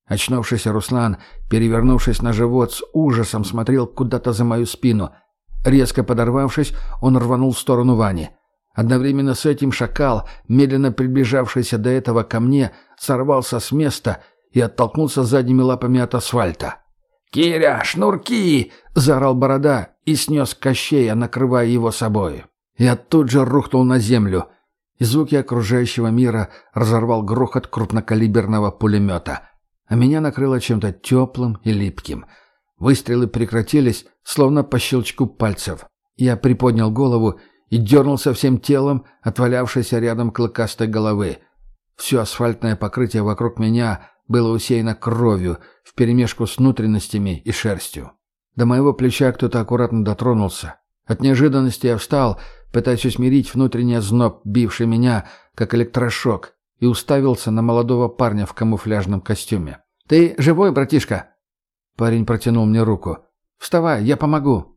Speaker 2: Очнувшийся Руслан, перевернувшись на живот, с ужасом смотрел куда-то за мою спину. Резко подорвавшись, он рванул в сторону Вани. Одновременно с этим шакал, медленно приближавшийся до этого ко мне, сорвался с места и оттолкнулся задними лапами от асфальта. «Киря, шнурки!» — заорал борода и снес Кощея, накрывая его собой. Я тут же рухнул на землю, и звуки окружающего мира разорвал грохот крупнокалиберного пулемета — а меня накрыло чем-то теплым и липким. Выстрелы прекратились, словно по щелчку пальцев. Я приподнял голову и дернулся всем телом отвалявшейся рядом клыкастой головы. Все асфальтное покрытие вокруг меня было усеяно кровью вперемешку с внутренностями и шерстью. До моего плеча кто-то аккуратно дотронулся. От неожиданности я встал, пытаясь усмирить внутренний зноб, бивший меня, как электрошок, и уставился на молодого парня в камуфляжном костюме. «Ты живой, братишка?» Парень протянул мне руку. «Вставай, я помогу».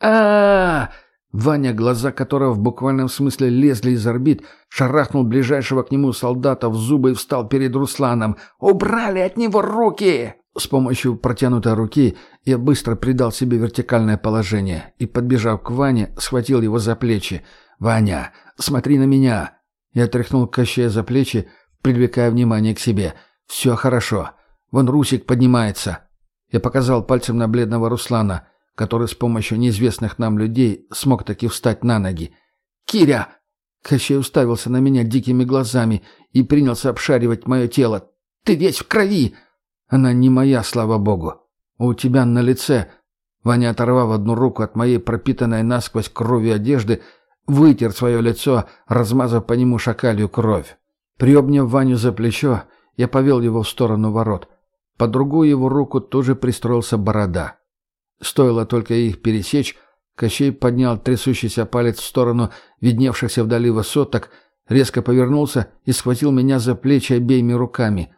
Speaker 2: а, -а, -а Ваня, глаза которого в буквальном смысле лезли из орбит, шарахнул ближайшего к нему солдата в зубы и встал перед Русланом. «Убрали от него руки!» С помощью протянутой руки я быстро придал себе вертикальное положение и, подбежав к Ване, схватил его за плечи. «Ваня, смотри на меня!» Я тряхнул Кощея за плечи, привлекая внимание к себе. «Все хорошо. Вон Русик поднимается». Я показал пальцем на бледного Руслана, который с помощью неизвестных нам людей смог таки встать на ноги. «Киря!» Кощей уставился на меня дикими глазами и принялся обшаривать мое тело. «Ты весь в крови!» «Она не моя, слава богу. У тебя на лице...» Ваня, оторвав одну руку от моей пропитанной насквозь кровью одежды, вытер свое лицо, размазав по нему шакалью кровь. Приобняв Ваню за плечо, я повел его в сторону ворот. По другую его руку тоже пристроился борода. Стоило только их пересечь, Кощей поднял трясущийся палец в сторону видневшихся вдали высоток, резко повернулся и схватил меня за плечи обеими руками.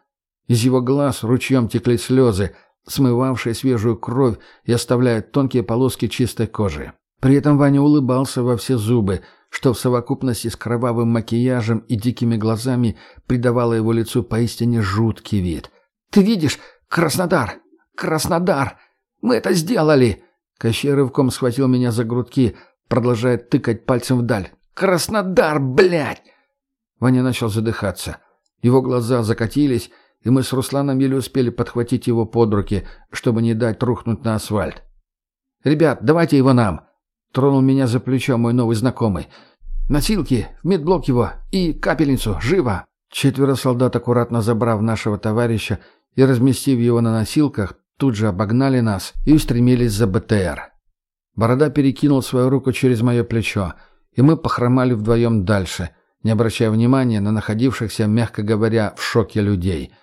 Speaker 2: Из его глаз ручьем текли слезы, смывавшие свежую кровь и оставляя тонкие полоски чистой кожи. При этом Ваня улыбался во все зубы, что в совокупности с кровавым макияжем и дикими глазами придавало его лицу поистине жуткий вид. «Ты видишь? Краснодар! Краснодар! Мы это сделали!» Кощей рывком схватил меня за грудки, продолжая тыкать пальцем вдаль. «Краснодар, блядь!» Ваня начал задыхаться. Его глаза закатились, и мы с Русланом еле успели подхватить его под руки, чтобы не дать рухнуть на асфальт. «Ребят, давайте его нам!» Тронул меня за плечо мой новый знакомый. «Носилки! В медблок его! И капельницу! Живо!» Четверо солдат, аккуратно забрав нашего товарища и разместив его на носилках, тут же обогнали нас и устремились за БТР. Борода перекинул свою руку через мое плечо, и мы похромали вдвоем дальше, не обращая внимания на находившихся, мягко говоря, в шоке людей.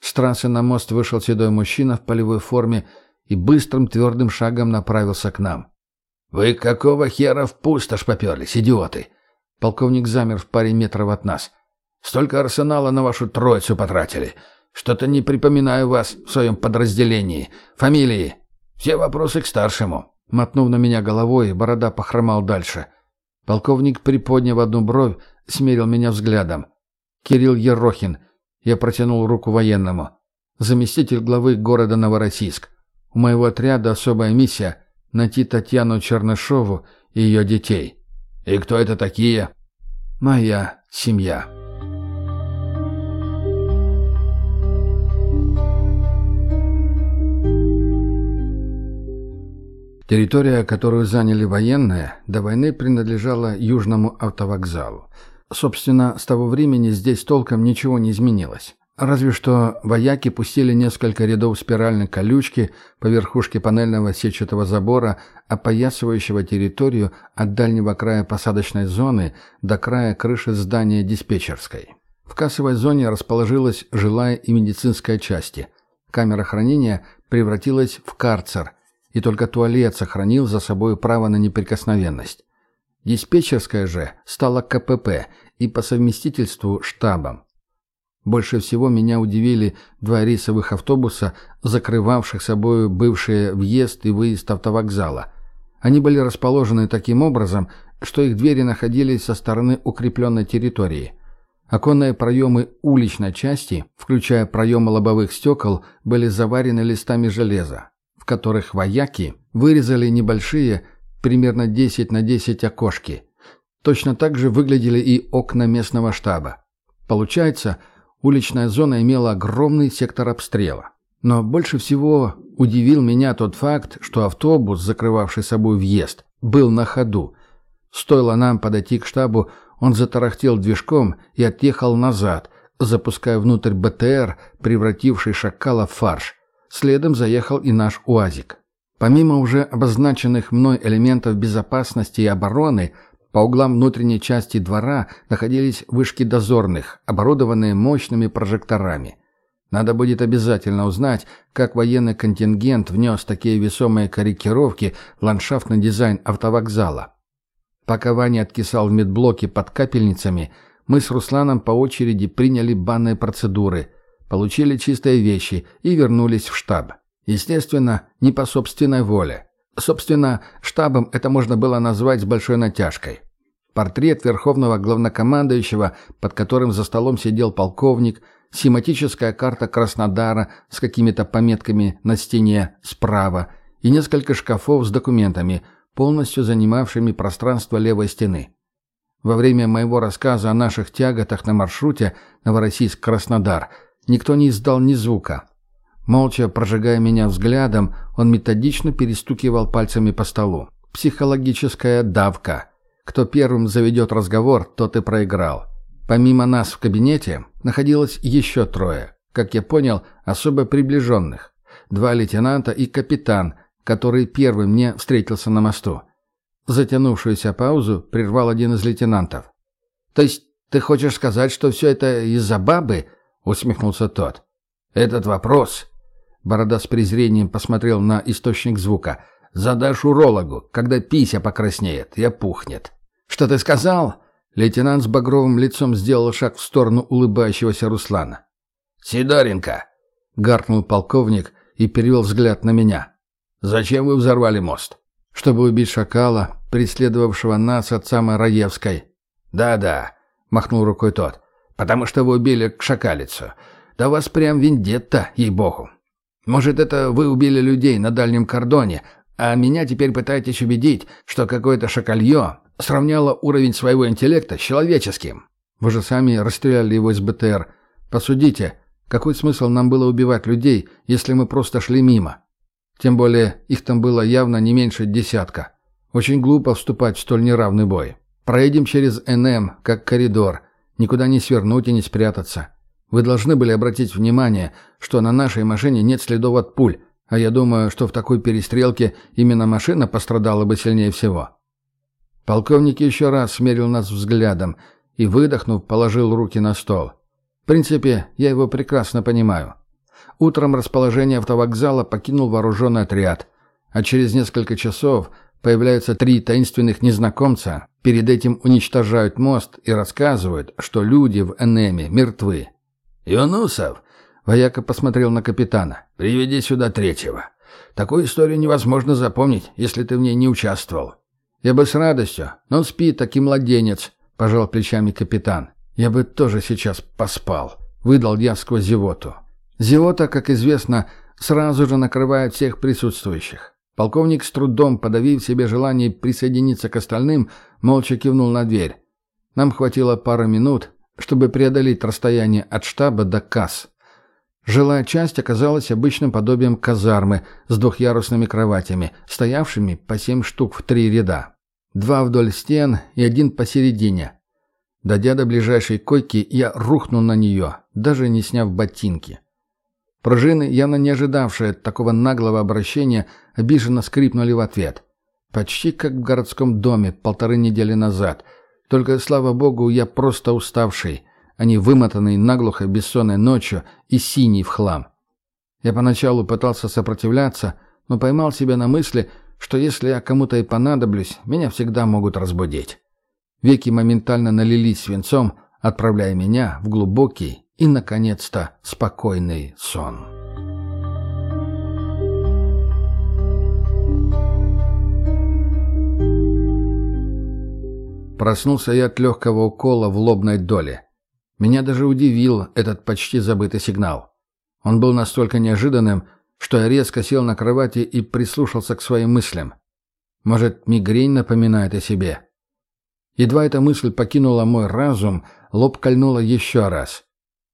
Speaker 2: С трассы на мост вышел седой мужчина в полевой форме и быстрым твердым шагом направился к нам. «Вы какого хера в пустошь поперлись, идиоты?» Полковник замер в паре метров от нас. «Столько арсенала на вашу троицу потратили. Что-то не припоминаю вас в своем подразделении. Фамилии. Все вопросы к старшему». Мотнув на меня головой, борода похромал дальше. Полковник, приподняв одну бровь, смерил меня взглядом. «Кирилл Ерохин». Я протянул руку военному. «Заместитель главы города Новороссийск. У моего отряда особая миссия — найти Татьяну Чернышову и ее детей. «И кто это такие?» «Моя семья». Территория, которую заняли военные, до войны принадлежала Южному автовокзалу. Собственно, с того времени здесь толком ничего не изменилось. Разве что вояки пустили несколько рядов спиральной колючки по верхушке панельного сетчатого забора, опоясывающего территорию от дальнего края посадочной зоны до края крыши здания диспетчерской. В кассовой зоне расположилась жилая и медицинская части. Камера хранения превратилась в карцер, и только туалет сохранил за собой право на неприкосновенность. Диспетчерская же стала КПП и по совместительству штабом. Больше всего меня удивили два рейсовых автобуса, закрывавших собой бывший въезд и выезд автовокзала. Они были расположены таким образом, что их двери находились со стороны укрепленной территории. Оконные проемы уличной части, включая проемы лобовых стекол, были заварены листами железа, в которых вояки вырезали небольшие, примерно 10 на 10 окошки. Точно так же выглядели и окна местного штаба. Получается, уличная зона имела огромный сектор обстрела. Но больше всего удивил меня тот факт, что автобус, закрывавший собой въезд, был на ходу. Стоило нам подойти к штабу, он затарахтел движком и отъехал назад, запуская внутрь БТР, превративший шакала в фарш. Следом заехал и наш УАЗик. Помимо уже обозначенных мной элементов безопасности и обороны, по углам внутренней части двора находились вышки дозорных, оборудованные мощными прожекторами. Надо будет обязательно узнать, как военный контингент внес такие весомые корректировки в ландшафтный дизайн автовокзала. Пока Ваня откисал в медблоке под капельницами, мы с Русланом по очереди приняли банные процедуры, получили чистые вещи и вернулись в штаб. Естественно, не по собственной воле. Собственно, штабом это можно было назвать с большой натяжкой. Портрет верховного главнокомандующего, под которым за столом сидел полковник, схематическая карта Краснодара с какими-то пометками на стене справа и несколько шкафов с документами, полностью занимавшими пространство левой стены. Во время моего рассказа о наших тяготах на маршруте Новороссийск-Краснодар никто не издал ни звука. Молча прожигая меня взглядом, он методично перестукивал пальцами по столу. Психологическая давка – кто первым заведет разговор, тот и проиграл. Помимо нас в кабинете находилось еще трое, как я понял, особо приближенных. Два лейтенанта и капитан, который первым мне встретился на мосту. Затянувшуюся паузу прервал один из лейтенантов. «То есть ты хочешь сказать, что все это из-за бабы?» — усмехнулся тот. «Этот вопрос...» Борода с презрением посмотрел на источник звука. «Задашь урологу, когда пися покраснеет и опухнет». «Что ты сказал?» Лейтенант с багровым лицом сделал шаг в сторону улыбающегося Руслана. «Сидоренко!» — гаркнул полковник и перевел взгляд на меня. «Зачем вы взорвали мост?» «Чтобы убить шакала, преследовавшего нас от самой Раевской». «Да-да», — махнул рукой тот, — «потому что вы убили шакалицу. Да у вас прям вендетта, ей-богу. Может, это вы убили людей на дальнем кордоне, а меня теперь пытаетесь убедить, что какое-то шакалье сравняло уровень своего интеллекта с человеческим. Вы же сами расстреляли его из БТР. Посудите, какой смысл нам было убивать людей, если мы просто шли мимо? Тем более, их там было явно не меньше десятка. Очень глупо вступать в столь неравный бой. Проедем через НМ, как коридор. Никуда не свернуть и не спрятаться. Вы должны были обратить внимание, что на нашей машине нет следов от пуль, а я думаю, что в такой перестрелке именно машина пострадала бы сильнее всего. Полковник еще раз смерил нас взглядом и, выдохнув, положил руки на стол. В принципе, я его прекрасно понимаю. Утром расположение автовокзала покинул вооруженный отряд, а через несколько часов появляются три таинственных незнакомца, перед этим уничтожают мост и рассказывают, что люди в Энеме мертвы. «Юнусов!» — вояка посмотрел на капитана. «Приведи сюда третьего. Такую историю невозможно запомнить, если ты в ней не участвовал». «Я бы с радостью, но он спит, так и младенец», — пожал плечами капитан. «Я бы тоже сейчас поспал», — выдал я сквозь зевоту. Зевота, как известно, сразу же накрывает всех присутствующих. Полковник с трудом, подавив себе желание присоединиться к остальным, молча кивнул на дверь. Нам хватило пары минут, чтобы преодолеть расстояние от штаба до касс. Жилая часть оказалась обычным подобием казармы с двухъярусными кроватями, стоявшими по семь штук в три ряда. Два вдоль стен и один посередине. Дойдя до ближайшей койки, я рухнул на нее, даже не сняв ботинки. Пружины, явно не ожидавшие такого наглого обращения, обиженно скрипнули в ответ. Почти как в городском доме полторы недели назад. Только, слава богу, я просто уставший, а не вымотанный наглухо бессонной ночью и синий в хлам. Я поначалу пытался сопротивляться, но поймал себя на мысли, что если я кому-то и понадоблюсь, меня всегда могут разбудить. Веки моментально налились свинцом, отправляя меня в глубокий и, наконец-то, спокойный сон. Проснулся я от легкого укола в лобной доле. Меня даже удивил этот почти забытый сигнал. Он был настолько неожиданным, что я резко сел на кровати и прислушался к своим мыслям. Может, мигрень напоминает о себе? Едва эта мысль покинула мой разум, лоб кольнула еще раз.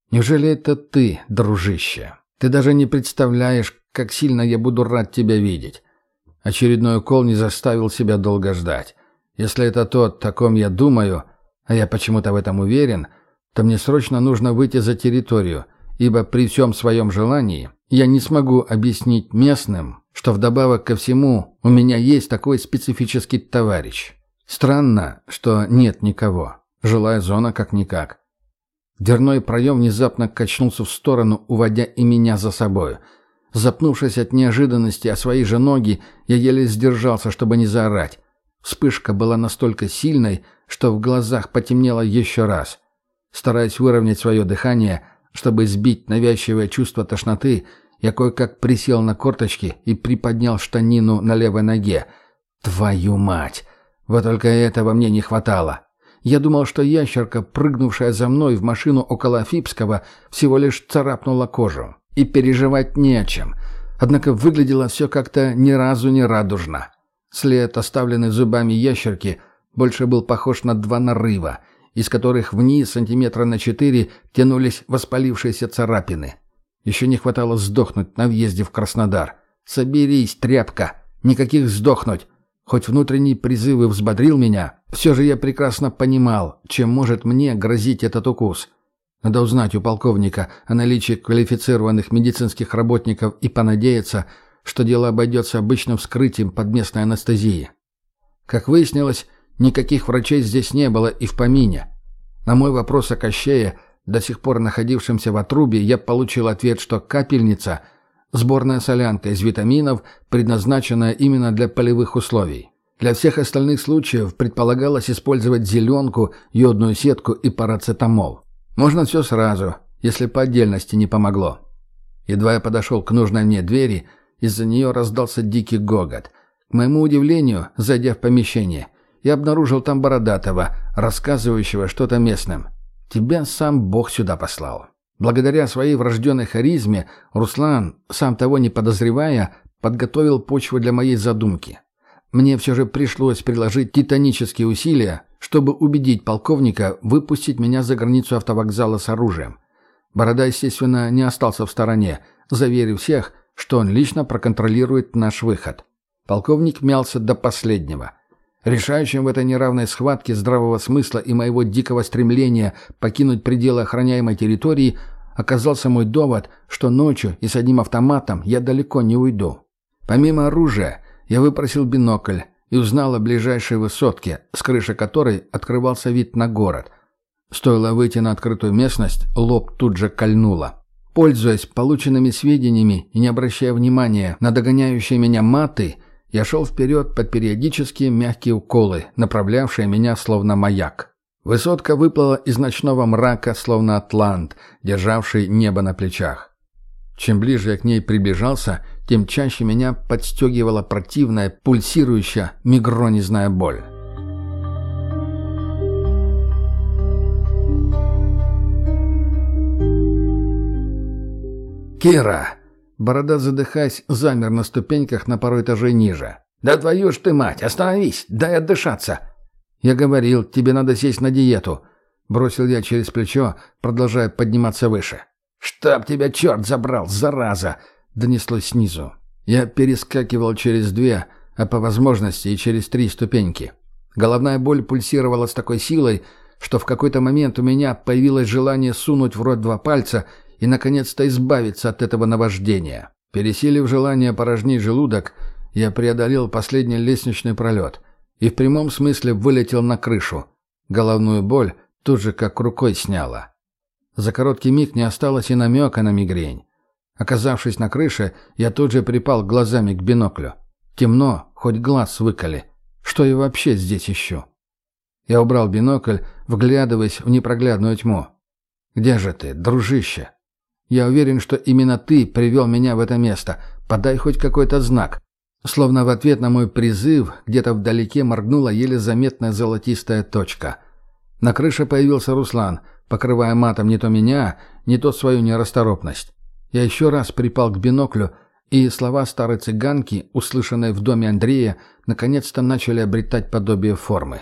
Speaker 2: Неужели это ты, дружище? Ты даже не представляешь, как сильно я буду рад тебя видеть. Очередной укол не заставил себя долго ждать. Если это тот, о ком я думаю, а я почему-то в этом уверен, то мне срочно нужно выйти за территорию, ибо при всем своем желании я не смогу объяснить местным, что вдобавок ко всему у меня есть такой специфический товарищ. Странно, что нет никого. Жилая зона как-никак. Дверной проем внезапно качнулся в сторону, уводя и меня за собою. Запнувшись от неожиданности о свои же ноги, я еле сдержался, чтобы не заорать. Вспышка была настолько сильной, что в глазах потемнело еще раз. Стараясь выровнять свое дыхание, чтобы сбить навязчивое чувство тошноты, я кое-как присел на корточки и приподнял штанину на левой ноге. «Твою мать!» Вот только этого мне не хватало. Я думал, что ящерка, прыгнувшая за мной в машину около Фипского, всего лишь царапнула кожу. И переживать не о чем. Однако выглядело все как-то ни разу не радужно. След, оставленный зубами ящерки, больше был похож на два нарыва, из которых вниз сантиметра на четыре тянулись воспалившиеся царапины. Еще не хватало сдохнуть на въезде в Краснодар. «Соберись, тряпка! Никаких сдохнуть! Хоть внутренний призыв и взбодрил меня, все же я прекрасно понимал, чем может мне грозить этот укус. Надо узнать у полковника о наличии квалифицированных медицинских работников и понадеяться, что дело обойдется обычным вскрытием под местной анестезией. Как выяснилось, никаких врачей здесь не было и в помине. На мой вопрос о Кощее, до сих пор находившемся в отрубе, я получил ответ, что капельница – Сборная солянка из витаминов, предназначенная именно для полевых условий. Для всех остальных случаев предполагалось использовать зеленку, йодную сетку и парацетамол. Можно все сразу, если по отдельности не помогло. Едва я подошел к нужной мне двери, из-за нее раздался дикий гогот. К моему удивлению, зайдя в помещение, я обнаружил там Бородатого, рассказывающего что-то местным. «Тебя сам Бог сюда послал». Благодаря своей врожденной харизме Руслан, сам того не подозревая, подготовил почву для моей задумки. Мне все же пришлось приложить титанические усилия, чтобы убедить полковника выпустить меня за границу автовокзала с оружием. Борода, естественно, не остался в стороне, заверив всех, что он лично проконтролирует наш выход. Полковник мялся до последнего. Решающим в этой неравной схватке здравого смысла и моего дикого стремления покинуть пределы охраняемой территории оказался мой довод, что ночью и с одним автоматом я далеко не уйду. Помимо оружия, я выпросил бинокль и узнал о ближайшей высотке, с крыши которой открывался вид на город. Стоило выйти на открытую местность, лоб тут же кольнуло. Пользуясь полученными сведениями и не обращая внимания на догоняющие меня маты, я шел вперед под периодические мягкие уколы, направлявшие меня словно маяк. Высотка выплыла из ночного мрака, словно атлант, державший небо на плечах. Чем ближе я к ней приближался, тем чаще меня подстегивала противная, пульсирующая, мигронизная боль. «Кира!» Борода, задыхаясь, замер на ступеньках на пару этажей ниже. «Да твою ж ты мать! Остановись! Дай отдышаться!» «Я говорил, тебе надо сесть на диету», — бросил я через плечо, продолжая подниматься выше. «Чтоб тебя черт забрал, зараза!» — донеслось снизу. Я перескакивал через две, а по возможности и через три ступеньки. Головная боль пульсировала с такой силой, что в какой-то момент у меня появилось желание сунуть в рот два пальца и, наконец-то, избавиться от этого наваждения. Пересилив желание порожнить желудок, я преодолел последний лестничный пролет и в прямом смысле вылетел на крышу. Головную боль тут же как рукой сняла. За короткий миг не осталось и намека на мигрень. Оказавшись на крыше, я тут же припал глазами к биноклю. Темно, хоть глаз выколи. Что я вообще здесь ищу? Я убрал бинокль, вглядываясь в непроглядную тьму. «Где же ты, дружище?» «Я уверен, что именно ты привел меня в это место. Подай хоть какой-то знак». Словно в ответ на мой призыв, где-то вдалеке моргнула еле заметная золотистая точка. На крыше появился Руслан, покрывая матом не то меня, не то свою нерасторопность. Я еще раз припал к биноклю, и слова старой цыганки, услышанные в доме Андрея, наконец-то начали обретать подобие формы.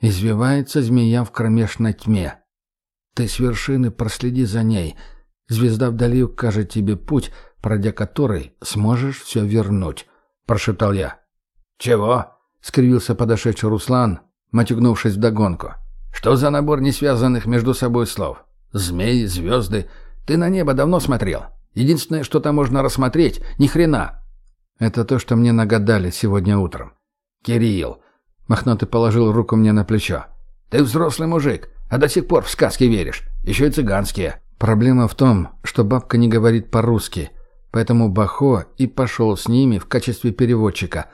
Speaker 2: Извивается змея в кромешной тьме. Ты с вершины проследи за ней. Звезда вдали укажет тебе путь, пройдя который сможешь все вернуть», — прошептал я.
Speaker 1: «Чего?» — скривился подошедший Руслан, матюгнувшись вдогонку. «Что за набор несвязанных между собой слов? Змеи, звезды. Ты на небо давно смотрел?» Единственное, что там можно рассмотреть, ни хрена.
Speaker 2: Это то, что мне нагадали сегодня утром.
Speaker 1: Кирилл. Мохнатый положил руку мне на плечо. Ты взрослый мужик, а до сих пор в сказки веришь. Еще и цыганские.
Speaker 2: Проблема в том, что бабка не говорит по-русски. Поэтому Бахо и пошел с ними в качестве переводчика.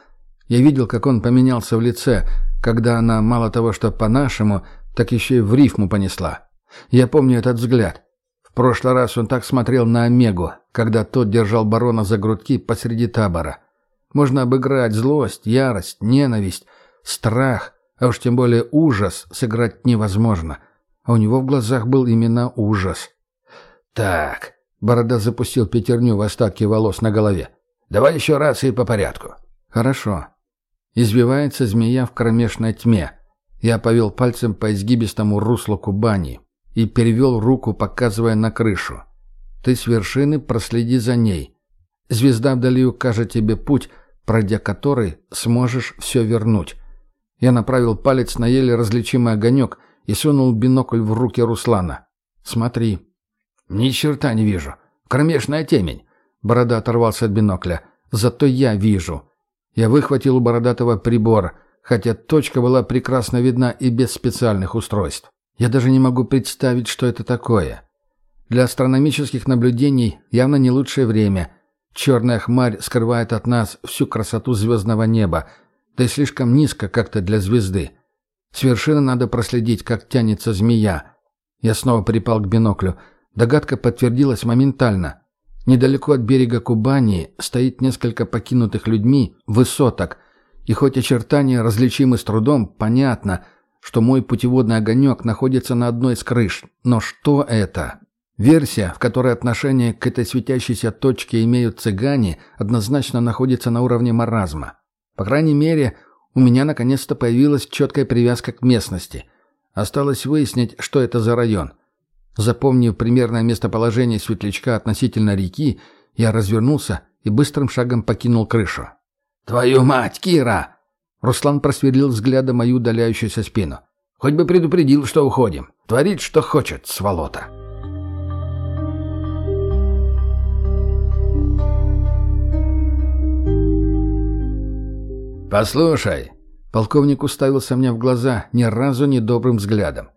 Speaker 2: Я видел, как он поменялся в лице, когда она мало того, что по-нашему, так еще и в рифму понесла. Я помню этот взгляд. В прошлый раз он так смотрел на Омегу, когда тот держал барона за грудки посреди табора. Можно обыграть злость, ярость, ненависть, страх, а уж тем более ужас сыграть невозможно. А у него в глазах был именно ужас.
Speaker 1: «Так», — Борода запустил пятерню в остатки волос на голове. «Давай еще раз и по порядку».
Speaker 2: «Хорошо». Извивается змея в кромешной тьме. Я повел пальцем по изгибистому руслу Кубани и перевел руку, показывая на крышу. «Ты с вершины проследи за ней. Звезда вдали укажет тебе путь, пройдя который сможешь все вернуть». Я направил палец на еле различимый огонек и сунул бинокль в руки Руслана. «Смотри».
Speaker 1: «Ни черта не вижу. Кромешная темень».
Speaker 2: Борода оторвался от бинокля. «Зато я вижу». Я выхватил у Бородатого прибор, хотя точка была прекрасно видна и без специальных устройств. Я даже не могу представить, что это такое. Для астрономических наблюдений явно не лучшее время. Черная хмарь скрывает от нас всю красоту звездного неба, да и слишком низко как-то для звезды. С вершины надо проследить, как тянется змея. Я снова припал к биноклю. Догадка подтвердилась моментально. Недалеко от берега Кубани стоит несколько покинутых людьми высоток, и хоть очертания различимы с трудом, понятно — что мой путеводный огонек находится на одной из крыш. Но что это? Версия, в которой отношение к этой светящейся точке имеют цыгане, однозначно находится на уровне маразма. По крайней мере, у меня наконец-то появилась четкая привязка к местности. Осталось выяснить, что это за район. Запомнив примерное местоположение светлячка относительно реки, я развернулся и быстрым шагом покинул крышу.
Speaker 1: «Твою мать, Кира!»
Speaker 2: Руслан просверлил взглядом мою удаляющуюся спину.
Speaker 1: «Хоть бы предупредил, что уходим. Творит, что хочет, сволота». «Послушай», — полковник уставился мне в глаза ни разу не добрым взглядом.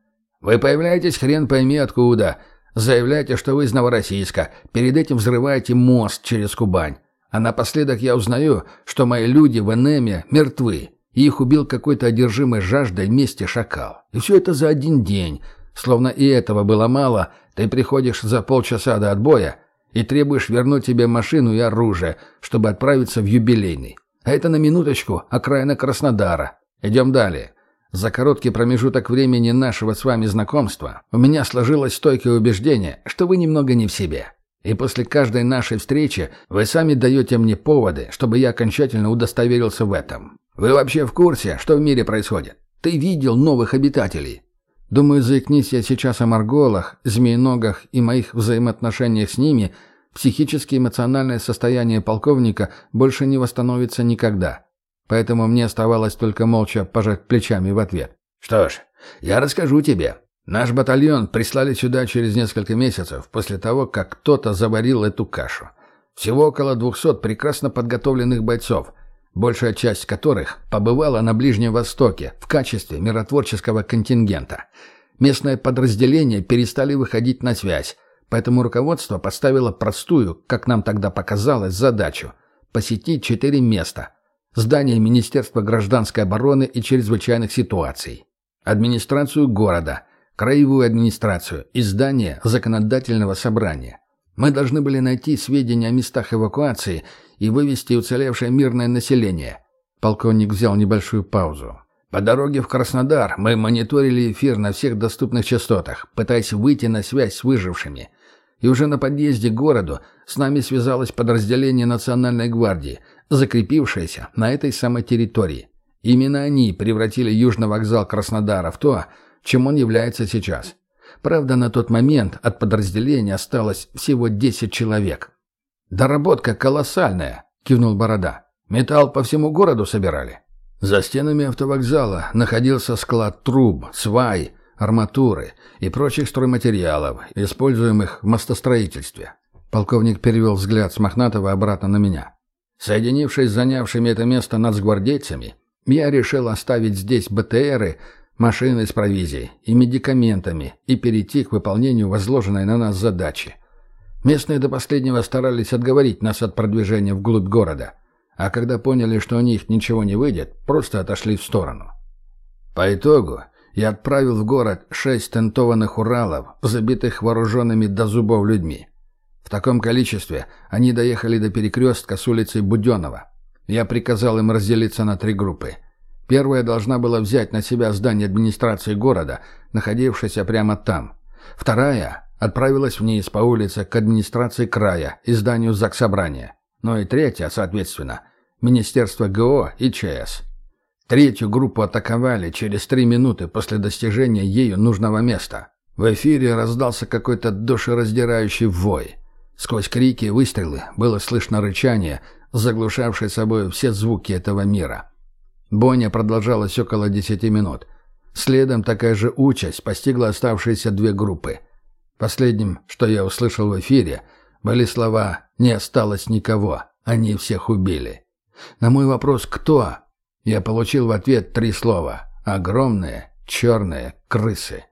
Speaker 1: «Вы появляетесь хрен пойми откуда. Заявляете, что вы из Новороссийска. Перед этим взрываете мост через Кубань. А напоследок я узнаю, что мои люди в Энеме мертвы, и их убил какой-то одержимый жаждой мести шакал. И все это за один день. Словно и этого было мало, ты приходишь за полчаса до отбоя и требуешь вернуть тебе машину и оружие, чтобы отправиться в юбилейный. А это на минуточку окраина Краснодара. Идем далее. За короткий промежуток времени нашего с вами знакомства у меня сложилось стойкое убеждение, что вы немного не в себе. И после каждой нашей встречи вы сами даете мне поводы, чтобы я окончательно удостоверился в этом. Вы вообще в курсе, что в мире происходит? Ты видел новых обитателей?» Думаю, заикнись я сейчас о Марголах, Змеиногах и моих взаимоотношениях с ними, психически эмоциональное состояние полковника больше не восстановится никогда. Поэтому мне оставалось только молча пожать плечами в ответ. «Что ж, я расскажу тебе. Наш батальон прислали сюда через несколько месяцев после того, как кто-то заварил эту кашу. Всего около двухсот прекрасно подготовленных бойцов, большая часть которых побывала на Ближнем Востоке в качестве миротворческого контингента. Местные подразделения перестали выходить на связь, поэтому руководство поставило простую, как нам тогда показалось, задачу – посетить четыре места – здание Министерства гражданской обороны и чрезвычайных ситуаций, администрацию города, краевую администрацию и здание законодательного собрания. Мы должны были найти сведения о местах эвакуации и вывести уцелевшее мирное население. Полковник взял небольшую паузу. По дороге в Краснодар мы мониторили эфир на всех доступных частотах, пытаясь выйти на связь с выжившими. И уже на подъезде к городу с нами связалось подразделение Национальной гвардии, закрепившееся на этой самой территории. Именно они превратили Южный вокзал Краснодара в то, чем он является сейчас. Правда, на тот момент от подразделения осталось всего 10 человек. «Доработка колоссальная», — кивнул Борода. «Металл по всему городу собирали». За стенами автовокзала находился склад труб, свай, арматуры и прочих стройматериалов, используемых в мостостроительстве. Полковник перевел взгляд с Мохнатого обратно на меня. Соединившись с занявшими это место нацгвардейцами, я решил оставить здесь БТРы, машины с провизией и медикаментами и перейти к выполнению возложенной на нас задачи. Местные до последнего старались отговорить нас от продвижения вглубь города, а когда поняли, что у них ничего не выйдет, просто отошли в сторону. По итогу я отправил в город шесть тентованных Уралов, забитых вооруженными до зубов людьми. Таком количестве они доехали до перекрестка с улицей Буденова. Я приказал им разделиться на три группы. Первая должна была взять на себя здание администрации города, находившееся прямо там. Вторая отправилась вниз по улице к администрации края и зданию Заксобрания. Ну и третья, соответственно, Министерство ГО и ЧС. Третью группу атаковали через три минуты после достижения ею нужного места. В эфире раздался какой-то душераздирающий вой. Сквозь крики и выстрелы было слышно рычание, заглушавшее собой все звуки этого мира. Бойня продолжалась около десяти минут. Следом такая же участь постигла оставшиеся две группы. Последним, что я услышал в эфире, были слова «Не осталось никого, они всех убили». На мой вопрос «Кто?» я получил в ответ три слова «Огромные, черные, крысы».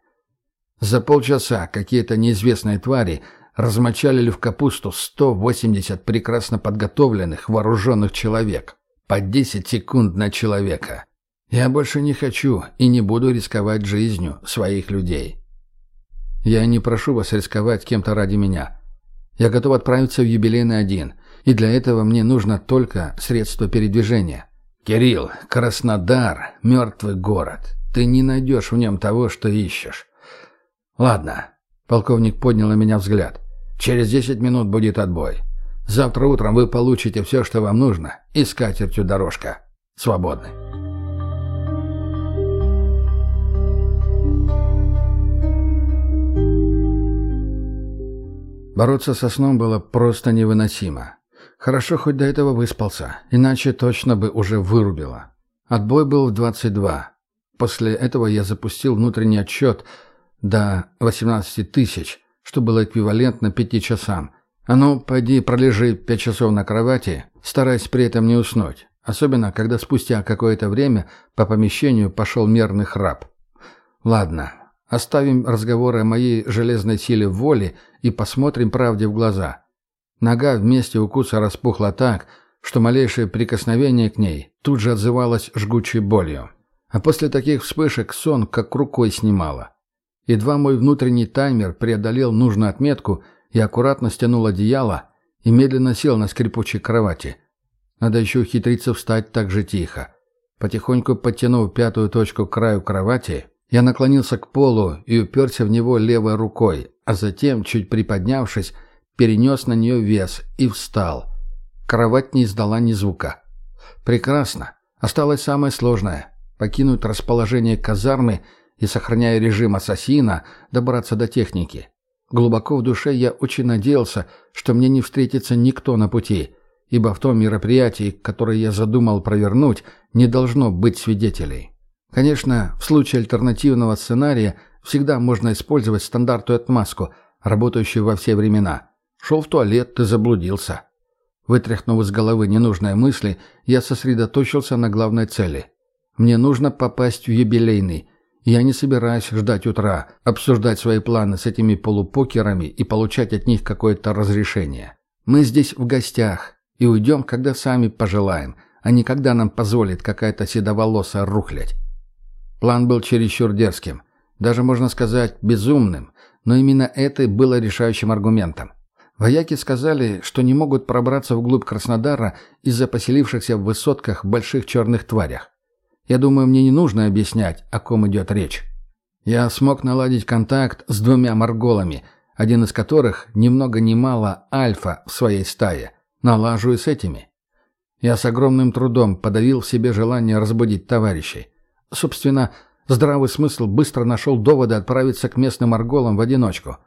Speaker 1: За полчаса какие-то неизвестные твари – размочалили в капусту 180 прекрасно подготовленных вооруженных человек. По 10 секунд на человека. Я больше не хочу и не буду рисковать жизнью своих людей. Я не прошу вас рисковать кем-то ради меня. Я готов отправиться в юбилейный один, и для этого мне нужно только средство передвижения. Кирилл, Краснодар — мертвый город. Ты не найдешь в нем того, что ищешь. Ладно, Полковник поднял на меня взгляд. «Через десять минут будет отбой. Завтра утром вы получите все, что вам нужно, и с катертью дорожка. Свободны». Бороться со сном было просто невыносимо. Хорошо, хоть до этого выспался, иначе точно бы уже вырубило. Отбой был в 22. После этого я запустил внутренний отчет – до 18 тысяч, что было эквивалентно пяти часам. А ну, пойди пролежи пять часов на кровати, стараясь при этом не уснуть. Особенно, когда спустя какое-то время по помещению пошел мерный храп. Ладно, оставим разговоры о моей железной силе воли и посмотрим правде в глаза. Нога вместе укуса распухла так, что малейшее прикосновение к ней тут же отзывалось жгучей болью. А после таких вспышек сон как рукой снимало. Едва мой внутренний таймер преодолел нужную отметку, я аккуратно стянул одеяло и медленно сел на скрипучей кровати. Надо еще ухитриться встать так же тихо. Потихоньку подтянув пятую точку к краю кровати, я наклонился к полу и уперся в него левой рукой, а затем, чуть приподнявшись, перенес на нее вес и встал. Кровать не издала ни звука. Прекрасно. Осталось самое сложное — покинуть расположение казармы и, сохраняя режим ассасина, добраться до техники. Глубоко в душе я очень надеялся, что мне не встретится никто на пути, ибо в том мероприятии, которое я задумал провернуть, не должно быть свидетелей. Конечно, в случае альтернативного сценария всегда можно использовать стандартную отмазку, работающую во все времена. Шел в туалет, ты заблудился. Вытряхнув из головы ненужные мысли, я сосредоточился на главной цели. Мне нужно попасть в юбилейный. Я не собираюсь ждать утра, обсуждать свои планы с этими полупокерами и получать от них какое-то разрешение. Мы здесь в гостях и уйдем, когда сами пожелаем, а не когда нам позволит какая-то седоволосая рухлядь. План был чересчур дерзким, даже, можно сказать, безумным, но именно это было решающим аргументом. Вояки сказали, что не могут пробраться вглубь Краснодара из-за поселившихся в высотках больших черных тварях. Я думаю, мне не нужно объяснять, о ком идет речь. Я смог наладить контакт с двумя морголами, один из которых, ни много ни мало, альфа в своей стае. Налажу и с этими. Я с огромным трудом подавил в себе желание разбудить товарищей. Собственно, здравый смысл быстро нашел доводы отправиться к местным арголам в одиночку.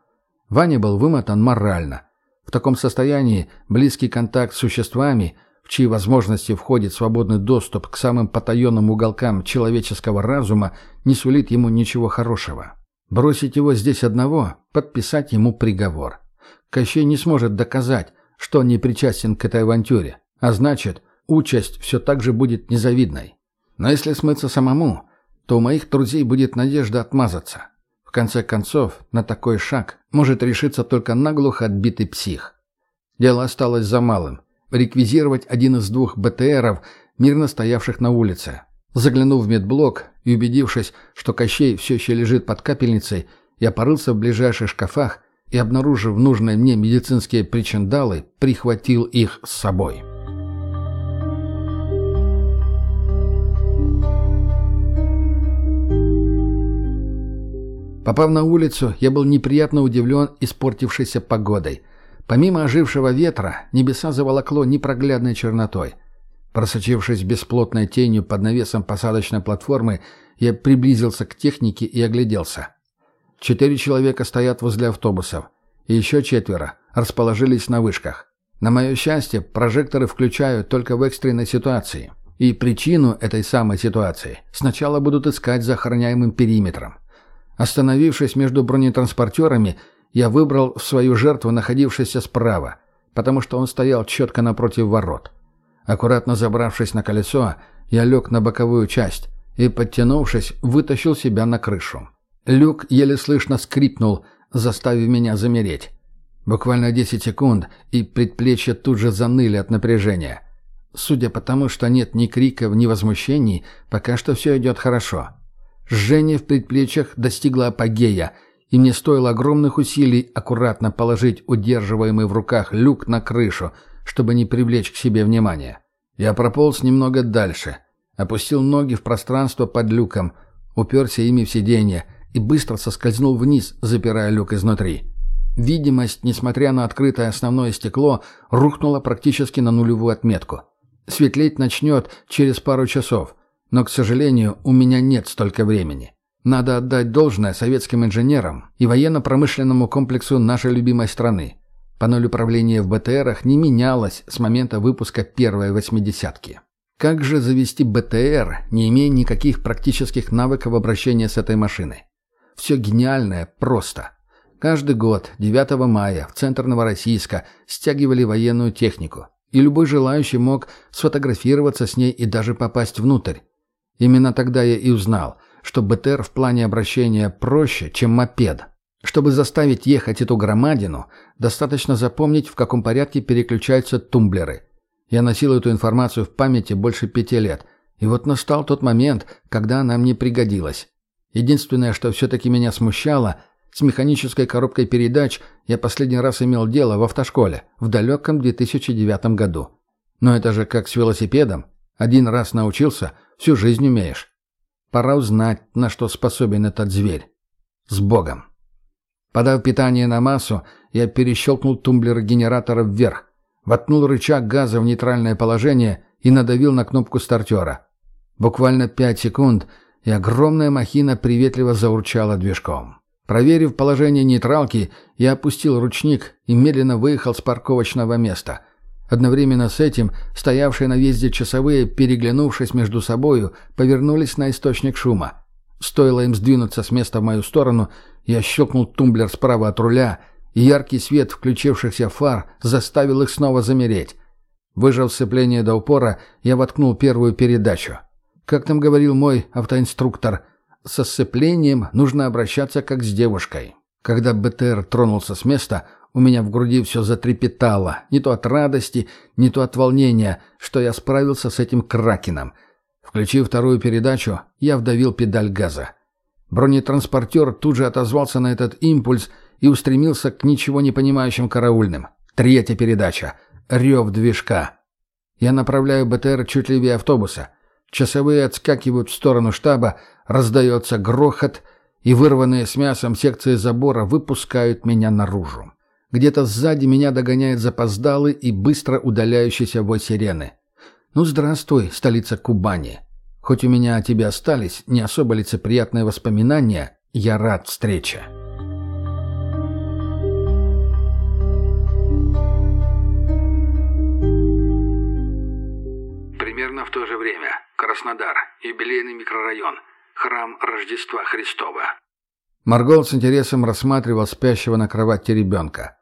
Speaker 1: Ваня был вымотан морально – в таком состоянии близкий контакт с существами, в чьи возможности входит свободный доступ к самым потаенным уголкам человеческого разума, не сулит ему ничего хорошего. Бросить его здесь одного, подписать ему приговор. Кощей не сможет доказать, что он не причастен к этой авантюре, а значит, участь все так же будет незавидной. Но если смыться самому, то у моих друзей будет надежда отмазаться конце концов, на такой шаг может решиться только наглухо отбитый псих. Дело осталось за малым. Реквизировать один из двух БТРов, мирно стоявших на улице. Заглянув в медблок и убедившись, что Кощей все еще лежит под капельницей, я порылся в ближайших шкафах и, обнаружив нужные мне медицинские причиндалы, прихватил их с собой. Попав на улицу, я был неприятно удивлен испортившейся погодой. Помимо ожившего ветра, небеса заволокло непроглядной чернотой. Просочившись бесплотной тенью под навесом посадочной платформы, я приблизился к технике и огляделся. Четыре человека стоят возле автобусов, и еще четверо расположились на вышках. На мое счастье, прожекторы включают только в экстренной ситуации. И причину этой самой ситуации сначала будут искать за охраняемым периметром. Остановившись между бронетранспортерами, я выбрал свою жертву, находившуюся справа, потому что он стоял четко напротив ворот. Аккуратно забравшись на колесо, я лег на боковую часть и, подтянувшись, вытащил себя на крышу. Люк еле слышно скрипнул, заставив меня замереть. Буквально 10 секунд, и предплечья тут же заныли от напряжения. Судя по тому, что нет ни криков, ни возмущений, пока что все идет хорошо. Жжение в предплечьях достигло апогея, и мне стоило огромных усилий аккуратно положить удерживаемый в руках люк на крышу, чтобы не привлечь к себе внимания. Я прополз немного дальше, опустил ноги в пространство под люком, уперся ими в сиденье и быстро соскользнул вниз, запирая люк изнутри. Видимость, несмотря на открытое основное стекло, рухнула практически на нулевую отметку. Светлеть начнет через пару часов — но, к сожалению, у меня нет столько времени. Надо отдать должное советским инженерам и военно-промышленному комплексу нашей любимой страны. Панель управления в БТРах не менялась с момента выпуска первой восьмидесятки. Как же завести БТР, не имея никаких практических навыков обращения с этой машиной? Все гениальное просто. Каждый год, 9 мая, в центр Новороссийска стягивали военную технику, и любой желающий мог сфотографироваться с ней и даже попасть внутрь. Именно тогда я и узнал, что БТР в плане обращения проще, чем мопед. Чтобы заставить ехать эту громадину, достаточно запомнить, в каком порядке переключаются тумблеры. Я носил эту информацию в памяти больше пяти лет, и вот настал тот момент, когда она мне пригодилась. Единственное, что все-таки меня смущало, с механической коробкой передач я последний раз имел дело в автошколе в далеком 2009 году. Но это же как с велосипедом. Один раз научился – Всю жизнь умеешь. Пора узнать, на что способен этот зверь. С Богом. Подав питание на массу, я перещелкнул тумблер генератора вверх, воткнул рычаг газа в нейтральное положение и надавил на кнопку стартера. Буквально пять секунд, и огромная махина приветливо заурчала движком. Проверив положение нейтралки, я опустил ручник и медленно выехал с парковочного места. Одновременно с этим стоявшие на въезде часовые, переглянувшись между собою, повернулись на источник шума. Стоило им сдвинуться с места в мою сторону, я щелкнул тумблер справа от руля, и яркий свет включившихся фар заставил их снова замереть. Выжав сцепление до упора, я воткнул первую передачу. Как там говорил мой автоинструктор, со сцеплением нужно обращаться как с девушкой. Когда БТР тронулся с места, у меня в груди все затрепетало, не то от радости, не то от волнения, что я справился с этим кракеном. Включив вторую передачу, я вдавил педаль газа. Бронетранспортер тут же отозвался на этот импульс и устремился к ничего не понимающим караульным. Третья передача. Рев движка. Я направляю БТР чуть левее автобуса. Часовые отскакивают в сторону штаба, раздается грохот, и вырванные с мясом секции забора выпускают меня наружу. Где-то сзади меня догоняет запоздалый и быстро удаляющийся вой сирены. «Ну, здравствуй, столица Кубани. Хоть у меня о тебе остались не особо лицеприятные воспоминания, я рад встрече».
Speaker 3: Примерно в то же время. Краснодар. Юбилейный микрорайон. Храм Рождества Христова.
Speaker 1: Маргол с интересом рассматривал спящего на кровати ребенка.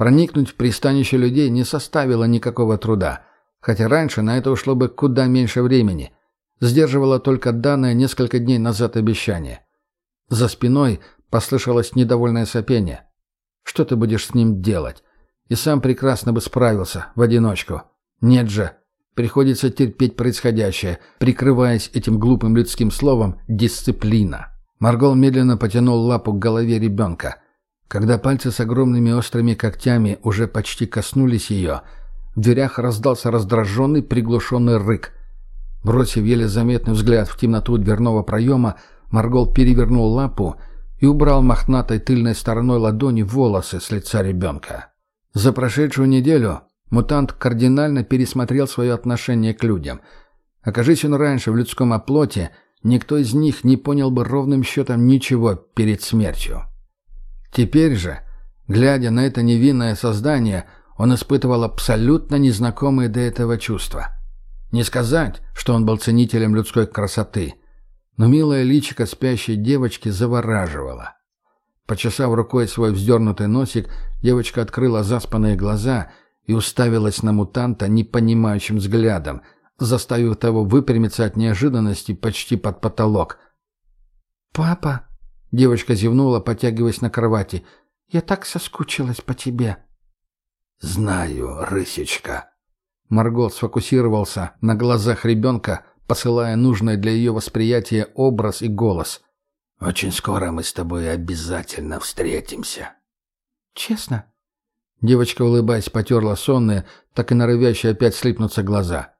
Speaker 1: Проникнуть в пристанище людей не составило никакого труда, хотя раньше на это ушло бы куда меньше времени. Сдерживало только данное несколько дней назад обещание. За спиной послышалось недовольное сопение. «Что ты будешь с ним делать?» И сам прекрасно бы справился, в одиночку. Нет же, Приходится терпеть происходящее, прикрываясь этим глупым людским словом «дисциплина». Маргол медленно потянул лапу к голове ребенка. Когда пальцы с огромными острыми когтями уже почти коснулись ее, в дверях раздался раздраженный приглушенный рык. Бросив еле заметный взгляд в темноту дверного проема, Маргол перевернул лапу и убрал мохнатой тыльной стороной ладони волосы с лица ребенка. За прошедшую неделю Мутант кардинально пересмотрел свое отношение к людям. Окажись он раньше в людском оплоте, никто из них не понял бы ровным счетом ничего перед смертью. Теперь же, глядя на это невинное создание, он испытывал абсолютно незнакомые до этого чувства. Не сказать, что он был ценителем людской красоты, но милая личико спящей девочки завораживало. Почесав рукой свой вздернутый носик, девочка открыла заспанные глаза и уставилась на мутанта непонимающим взглядом, заставив того выпрямиться от неожиданности почти под потолок.
Speaker 4: «Папа!» — девочка зевнула, потягиваясь на кровати. «Я так соскучилась по тебе».
Speaker 3: «Знаю, рысечка».
Speaker 1: Маргот сфокусировался на глазах ребенка, посылая нужное для ее восприятия образ и голос.
Speaker 3: «Очень скоро мы с тобой обязательно встретимся».
Speaker 4: «Честно?»
Speaker 1: Девочка, улыбаясь, потерла сонные, так и норовящие опять слипнуться глаза.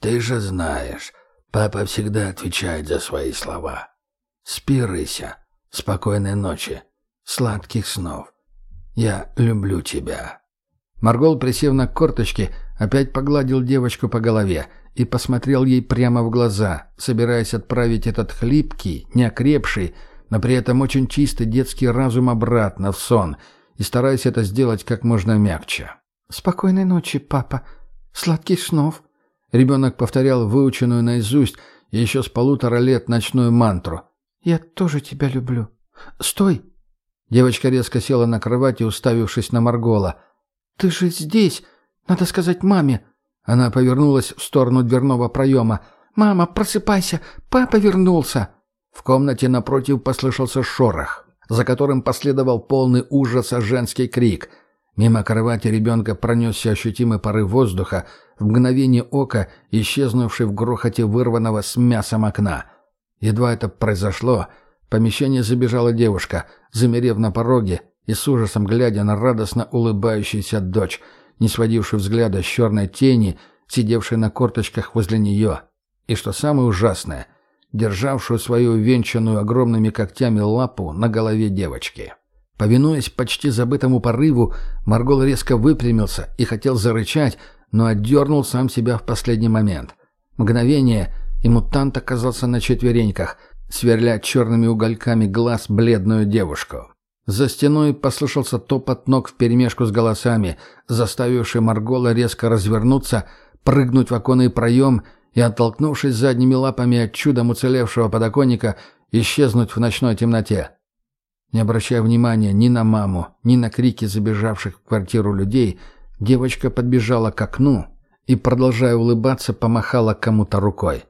Speaker 3: «Ты же знаешь, папа всегда отвечает за свои слова. Спи, рыся. Спокойной ночи. Сладких снов. Я люблю тебя».
Speaker 1: Маргол, присев на корточки, опять погладил девочку по голове и посмотрел ей прямо в глаза, собираясь отправить этот хлипкий, неокрепший, но при этом очень чистый детский разум обратно в сон — и стараясь это сделать как можно мягче.
Speaker 4: «Спокойной ночи, папа. Сладких снов».
Speaker 1: Ребенок повторял выученную наизусть еще с полутора лет ночную мантру.
Speaker 4: «Я тоже тебя люблю. Стой!»
Speaker 1: Девочка резко села на кровати, уставившись на Маргола.
Speaker 4: «Ты же здесь! Надо сказать маме!»
Speaker 1: Она повернулась в сторону дверного проема.
Speaker 4: «Мама, просыпайся! Папа вернулся!»
Speaker 1: В комнате напротив послышался шорох за которым последовал полный ужаса женский крик. Мимо кровати ребенка пронесся ощутимый порыв воздуха, в мгновение ока исчезнувший в грохоте вырванного с мясом окна. Едва это произошло, в помещение забежала девушка, замерев на пороге и с ужасом глядя на радостно улыбающуюся дочь, не сводившую взгляда с черной тени, сидевшей на корточках возле нее. И что самое ужасное, державшую свою венчанную огромными когтями лапу на голове девочки. Повинуясь почти забытому порыву, Маргол резко выпрямился и хотел зарычать, но отдернул сам себя в последний момент. Мгновение, и мутант оказался на четвереньках, сверля черными угольками глаз бледную девушку. За стеной послышался топот ног вперемешку с голосами, заставивший Маргола резко развернуться, прыгнуть в оконный проем и, оттолкнувшись задними лапами от чудом уцелевшего подоконника, исчезнуть в ночной темноте. Не обращая внимания ни на маму, ни на крики забежавших в квартиру людей, девочка подбежала к окну и, продолжая улыбаться, помахала кому-то рукой.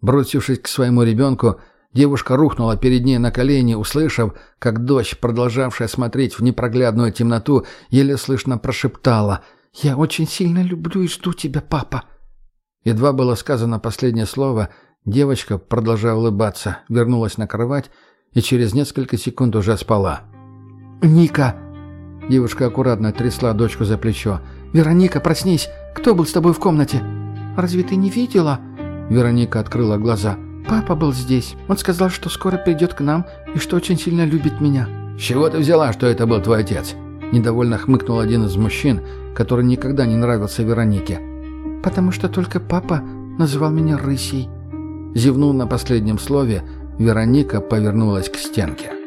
Speaker 1: Бросившись к своему ребенку, девушка рухнула перед ней на колени, услышав, как дочь, продолжавшая смотреть в непроглядную темноту, еле слышно прошептала «Я очень сильно люблю и жду тебя, папа». Едва было сказано последнее слово, девочка, продолжая улыбаться, вернулась на кровать и через несколько секунд уже спала.
Speaker 4: «Ника!»
Speaker 1: Девушка аккуратно трясла дочку за плечо.
Speaker 4: «Вероника, проснись! Кто был с тобой в комнате?» «Разве ты не видела?»
Speaker 1: Вероника открыла глаза.
Speaker 4: «Папа был здесь. Он сказал, что скоро придет к нам и что очень сильно любит меня».
Speaker 1: «С чего ты взяла, что это был твой отец?» Недовольно хмыкнул один из мужчин, который никогда не нравился Веронике.
Speaker 4: «Потому что только папа называл меня рысей».
Speaker 1: Зевнул на последнем слове, Вероника повернулась к стенке.